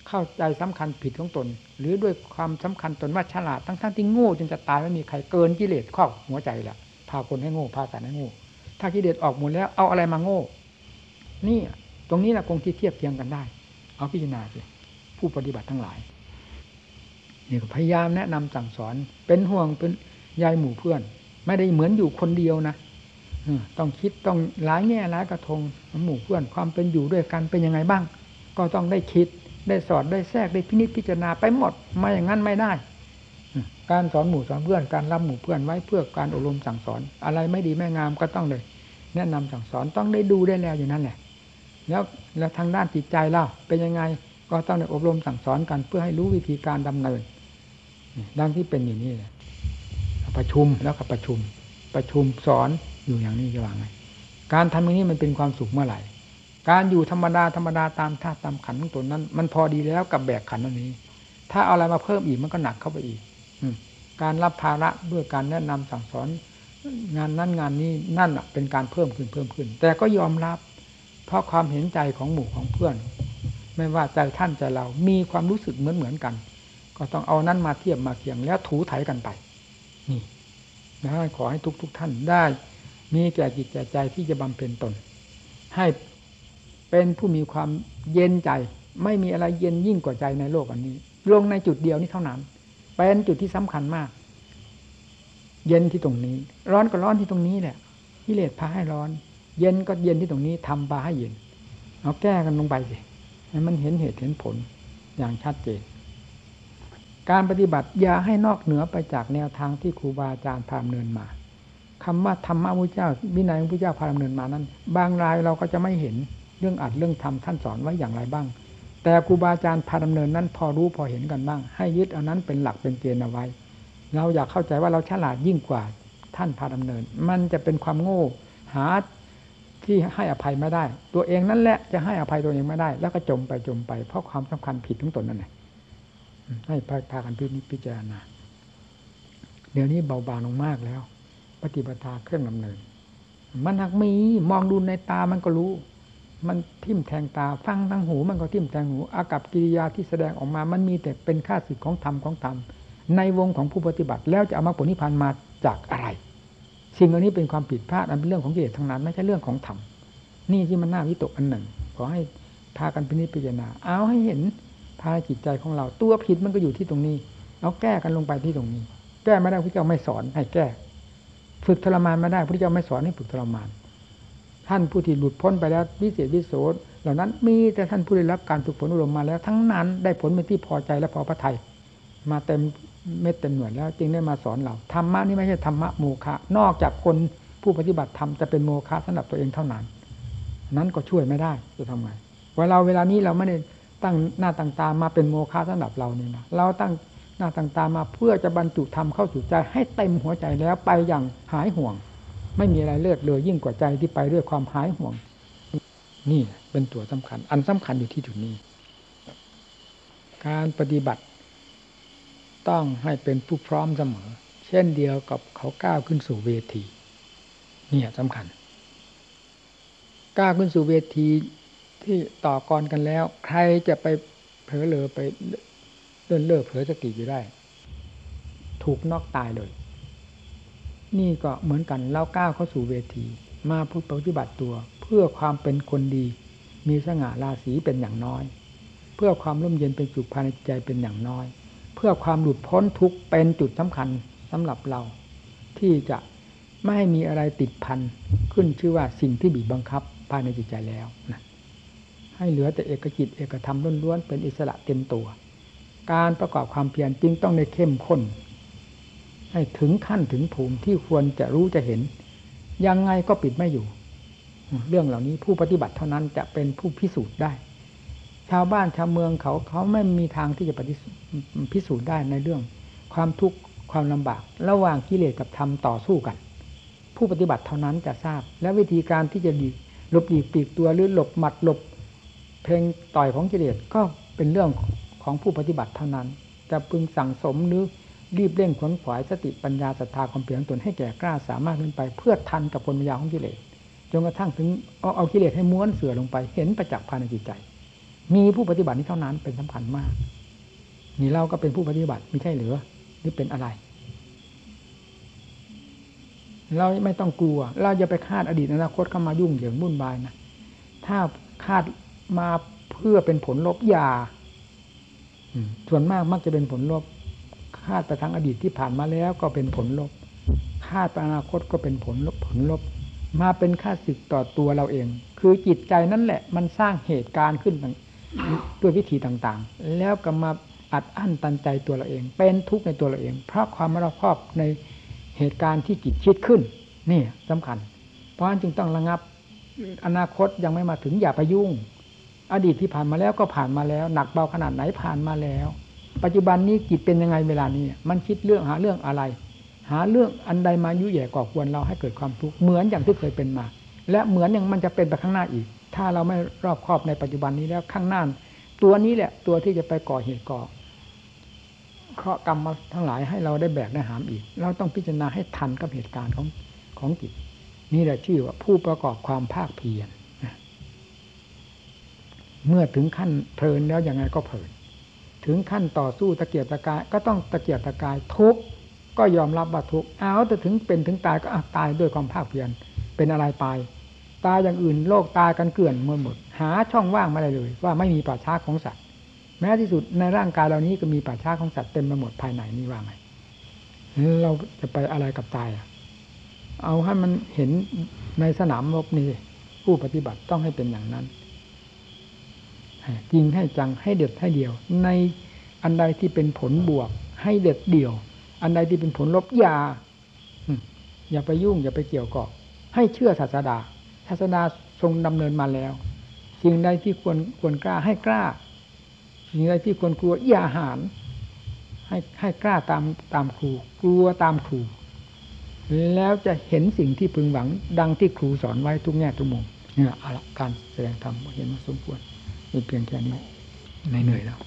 เข้าใจสำคัญผิดของตน หรือด้วยความสำคัญตนว่าฉลาดทั้งๆทที่โง่จนจะตายไม่มีใครเกินกิเลสครอบหัวใจละพาคนให้โง่พาสัตว์ให้โง่ถ้ากิเลสออกหมดแล้วเอาอะไรมาโง่ นี่ตรงนี้แหละคงที่เทียบเทียงกันได้ เอาพิจารณาสิผู้ปฏิบัติทั้งหลายนี่ก็พยายามแนะนำสั่งสอนเป็นห่วงเป็นยายหมู่เพื่อน ไม่ได้เหมือนอยู่คนเดียวนะต้องคิดต้องหลายแง่หลายกระทงหมู่เพื่อนความเป็นอยู่ด้วยกันเป็นยังไงบ้าง ก็ต้องได้คิด ได้สอนได้แทรกได้พินิจพิจารณาไปหมดไม่อย่างนั้นไม่ได้ การสอนหมู่สอนเพื่อนการรับหมู่เพื่อนไว้เพื่อการอบรมสั่งสอน อะไรไม่ดีไม่งามก็ต้องเลย แนะนำสั่งสอนต้องได้ดูได้แล้วอย่างนั้นแหละแล้วแล้วทางด้านจิตใจเล่าเป็นยังไงก็ต้องได้อบรมสั่งสอนกันเพื่อให้รู้วิธีการดำเนินดังที่เป็นอย่างนี้แหละประชุมแล้วก็ประชุม ประชุมสอนอยู่อย่างนี้จะว่าไง การทำอย่างนี้มันเป็นความสุขเมื่อไหร่ การอยู่ธรรมดาธรรมดาตามธาตุตามขันของตนนั้น มันพอดีแล้วกับแบกขันอันนี้ ถ้าเอาอะไรมาเพิ่มอีกมันก็หนักเข้าไปอีกการรับภาระด้วยการแนะนำสั่งสอน งานนั้นงานนี้นั่นเป็นการเพิ่มขึ้นเพิ่มขึ้น แต่ก็ยอมรับ เพราะความเห็นใจของหมู่ของเพื่อน ไม่ว่าใจท่านใจเรา มีความรู้สึกเหมือนเหมือนกัน ก็ต้องเอานั้นมาเทียบมาเคียงแล้วถูถ่ายกันไปนี่นะขอให้ทุกทุกท่านได้ มีแก่จิตแก่ใจที่จะบำเพ็ญตน ให้ เป็นผู้มีความเย็นใจ ไม่มีอะไรเย็นยิ่งกว่าใจในโลกอันนี้ ลงในจุดเดียวนี้เท่านั้น เป็นจุดที่สำคัญมาก เย็นที่ตรงนี้ ร้อนก็ร้อนที่ตรงนี้แหละกิเลสพาให้ร้อน เย็นก็เย็นที่ตรงนี้ทำพาให้เย็นเอาแก้กันลงไปสิให้มันเห็นเหตุเห็นผลอย่างชัดเจน การปฏิบัติอย่าให้นอกเหนือไปจากแนวทางที่ครูบาอาจารย์พาดำเนินมาคำว่าธรรมะพระเจ้าวินัยของพระเจ้าพาดำเนินมานั้น บางรายเราก็จะไม่เห็น เรื่องอัดเรื่องทำท่านสอนไว้อย่างไรบ้าง แต่ครูบาอาจารย์พาดำเนินนั้นพอรู้พอเห็นกันบ้าง ให้ยึดเอานั้นเป็นหลักเป็นเกณฑ์เอาไว้ เราอยากเข้าใจว่าเราฉลาดยิ่งกว่าท่านพาดำเนิน มันจะเป็นความโง่หาที่ให้อภัยไม่ได้ ตัวเองนั่นแหละจะให้อภัยตัวเองไม่ได้ แล้วก็จมไปจมไป เพราะความสำคัญผิดของตนนั่นแหละให้พากันพิพิจารณาเดี๋ยวนี้เบาบางลงมากแล้ว ปฏิปทาเครื่องดำเนิน มันหักมีมองดูในตามันก็รู้ มันทิ่มแทงตา ฟังทางหู มันก็ทิ่มแทงหูอากับกิริยาที่แสดงออกมา มันมีแต่เป็นค่าสิทธิ์ของธรรมของธรรมในวงของผู้ปฏิบัติ แล้วจะเอามาผลนิพพานมาจากอะไร สิ่งเหล่านี้เป็นความผิดพลาดอันเป็นเรื่องของกิเลสทั้งนั้น ไม่ใช่เรื่องของธรรมนี่ที่มันน่าวิตกอันหนึ่ง ขอให้พากันพิจารณา เอาให้เห็นภายจิตใจของเราตัวผิดมันก็อยู่ที่ตรงนี้เอาแก้กันลงไปที่ตรงนี้ แก้ไม่ได้พระเจ้าไม่สอนให้แก้ ฝึกทรมานไม่ได้พระเจ้าไม่สอนให้ฝึกทรมาน ท่านผู้ที่หลุดพ้นไปแล้ววิเศษวิโสเหล่านั้นมีแต่ท่านผู้ได้รับการฝึกฝนอบรมมาแล้ว ทั้งนั้นได้ผลเป็นที่พอใจและพอพระทัยมาเต็มเม็ดเต็มหน่วยแล้วจึงได้มาสอนเราธรรมะนี่ไม่ใช่ธรรมะโมฆะนอกจากคนผู้ปฏิบัติธรรมจะเป็นโมฆะสำหรับตัวเองเท่านั้น นั้นก็ช่วยไม่ได้จะทำไงว่าเราเวลานี้เราไม่ได้ตั้งหน้าต่างตามาเป็นโมฆะสำหรับเรานี่นะเราตั้งหน้าต่างตามาเพื่อจะบรรจุธรรมเข้าสู่ใจให้เต็มหัวใจแล้วไปอย่างหายห่วง ไม่มีอะไรเลือดเลยยิ่งกว่าใจที่ไปด้วยความหายห่วง นี่เป็นตัวสำคัญ อันสำคัญอยู่ที่จุดนี้ การปฏิบัติ ต้องให้เป็นผู้พร้อมเสมอ เช่นเดียวกับเขาก้าวขึ้นสู่เวทีเนี่ยสำคัญก้าวขึ้นสู่เวทีที่ต่อกรกันแล้ว ใครจะไปเผลอเลอไปเลื่อนเล่อเผลอสติอยู่ได้ ถูกนอกตายเลย นี่ก็เหมือนกันเล่าก้าวเข้าสู่เวที มาพูดปฏิบัติตัว เพื่อความเป็นคนดี มีสง่าราศีเป็นอย่างน้อย เพื่อความร่มเย็นเป็นสุขภายในใจเป็นอย่างน้อย เพื่อความหลุดพ้นทุกเป็นจุดสำคัญสำหรับเรา ที่จะไม่ให้มีอะไรติดพันขึ้นชื่อว่าสิ่งที่บีบบังคับภายในจิตใจแล้วนะให้เหลือแต่เอกจิตเอกธรรมล้วนๆเป็นอิสระเต็มตัว การประกอบความเพียรจึงต้องในเข้มข้น ให้ถึงขั้นถึงภูมิที่ควรจะรู้จะเห็น ยังไงก็ปิดไม่อยู่ เรื่องเหล่านี้ผู้ปฏิบัติเท่านั้นจะเป็นผู้พิสูจน์ได้ ชาวบ้านชาวเมืองเขาเขาไม่มีทางที่จะปฏิพิสูจน์ได้ในเรื่อง ความทุกข์ความลำบาก ระหว่างกิเลสกับธรรมต่อสู้กัน ผู้ปฏิบัติเท่านั้นจะทราบ และวิธีการที่จะหลีหลบหลีกปีกตัวหรือหลบหมัดหลบ เพลงต่อยของกิเลสก็เป็นเรื่องของผู้ปฏิบัติเท่านั้น จะพึงสั่งสมหรือ รีบเร่งขวนขวายสติปัญญาศรัทธาความเพียรตนให้แก่กล้าสามารถขึ้นไป เพื่อทันกับผลมยาของกิเลสจนกระทั่งถึงเอาเอากิเลสให้ม้วนเสือลงไป เห็นประจักษ์ภายในจิตใจ มีผู้ปฏิบัตินี้เท่านั้นเป็นสำคัญมาก นี่เราก็เป็นผู้ปฏิบัติไม่ใช่หรือหรือเป็นอะไร เราไม่ต้องกลัว เราจะไปคาดอดีตอนาคตเข้ามายุ่งเหยิงวุ่นวายนะถ้าคาดมาเพื่อเป็นผลลบยาส่วนมากมักจะเป็นผลลบ คาดไปทางอดีตที่ผ่านมาแล้วก็เป็นผลลบ คาดไปอนาคตก็เป็นผลลบผลลบ มาเป็นค่าศึกต่อตัวเราเอง คือจิตใจนั่นแหละ มันสร้างเหตุการณ์ขึ้นด้วยวิธีต่างๆ แล้วก็มาอัดอั้นตันใจตัวเราเอง เป็นทุกข์ในตัวเราเอง เพราะความไม่รอบคอบในเหตุการณ์ที่จิตคิดขึ้น นี่สำคัญ เพราะฉะนั้นจึงต้องระงับอนาคตยังไม่มาถึงอย่าไปยุ่ง อดีตที่ผ่านมาแล้วก็ผ่านมาแล้ว หนักเบาขนาดไหนผ่านมาแล้ว ปัจจุบันนี้จิตเป็นยังไงเวลานี้ มันคิดเรื่องหาเรื่องอะไร หาเรื่องอันใดมายุ่ยแย่ก่อควรเราให้เกิดความทุกข์เหมือนอย่างที่เคยเป็นมา และเหมือนอย่างมันจะเป็นไปข้างหน้าอีก ถ้าเราไม่รอบครอบในปัจจุบันนี้แล้วข้างหน้าตัวนี้แหละตัวที่จะไปก่อเหตุก่อเคราะกรรมมาทั้งหลายให้เราได้แบกได้หามอีก เราต้องพิจารณาให้ทันกับเหตุการณ์ของของจิตนี่แหละชื่อว่าผู้ประกอบความภาคเพียรเมื่อถึงขั้นเพลินแล้วยังไงก็เพลิน ถึงขั้นต่อสู้ตะเกียบตะกายก็ต้องตะเกียบตะกายทุกก็ยอมรับว่าทุกเอาแต่ถึงเป็นถึงตายก็ตายด้วยความภาคเพียรเป็นอะไรไป ตายอย่างอื่นโลกตายกันเกลื่อนหมดหมด หาช่องว่างไม่ได้เลย ว่าไม่มีป่าช้าของสัตว์ แม้ที่สุดในร่างกายเหล่านี้ก็มีป่าช้าของสัตว์เต็มไปหมดภายในนี่ว่าไงเราจะไปอะไรกับตายอะ เอาให้มันเห็นในสนามรบนี่ผู้ปฏิบัติต้องให้เป็นอย่างนั้น จริงให้จังให้เด็ดให้เดียว ในอันใดที่เป็นผลบวก ให้เด็ดเดี่ยว อันใดที่เป็นผลลบอย่าอย่าไปยุ่งอย่าไปเกี่ยวกอบให้เชื่อศาสดาศาสดาทรงดำเนินมาแล้วสิ่งใดที่ควรควรกล้าให้กล้าสิ่งใดที่ควรกลัวอย่าหานให้ให้กล้าตามตามครู กลัวตามครู แล้วจะเห็นสิ่งที่พึงหวัง ดังที่ครูสอนไว้ทุกแง่ทุกมุมนี่ยเอาละการแสดงธรรมเห็นมาสมควร มีเพียงแค่นี้ในเหนื่อยแล้ว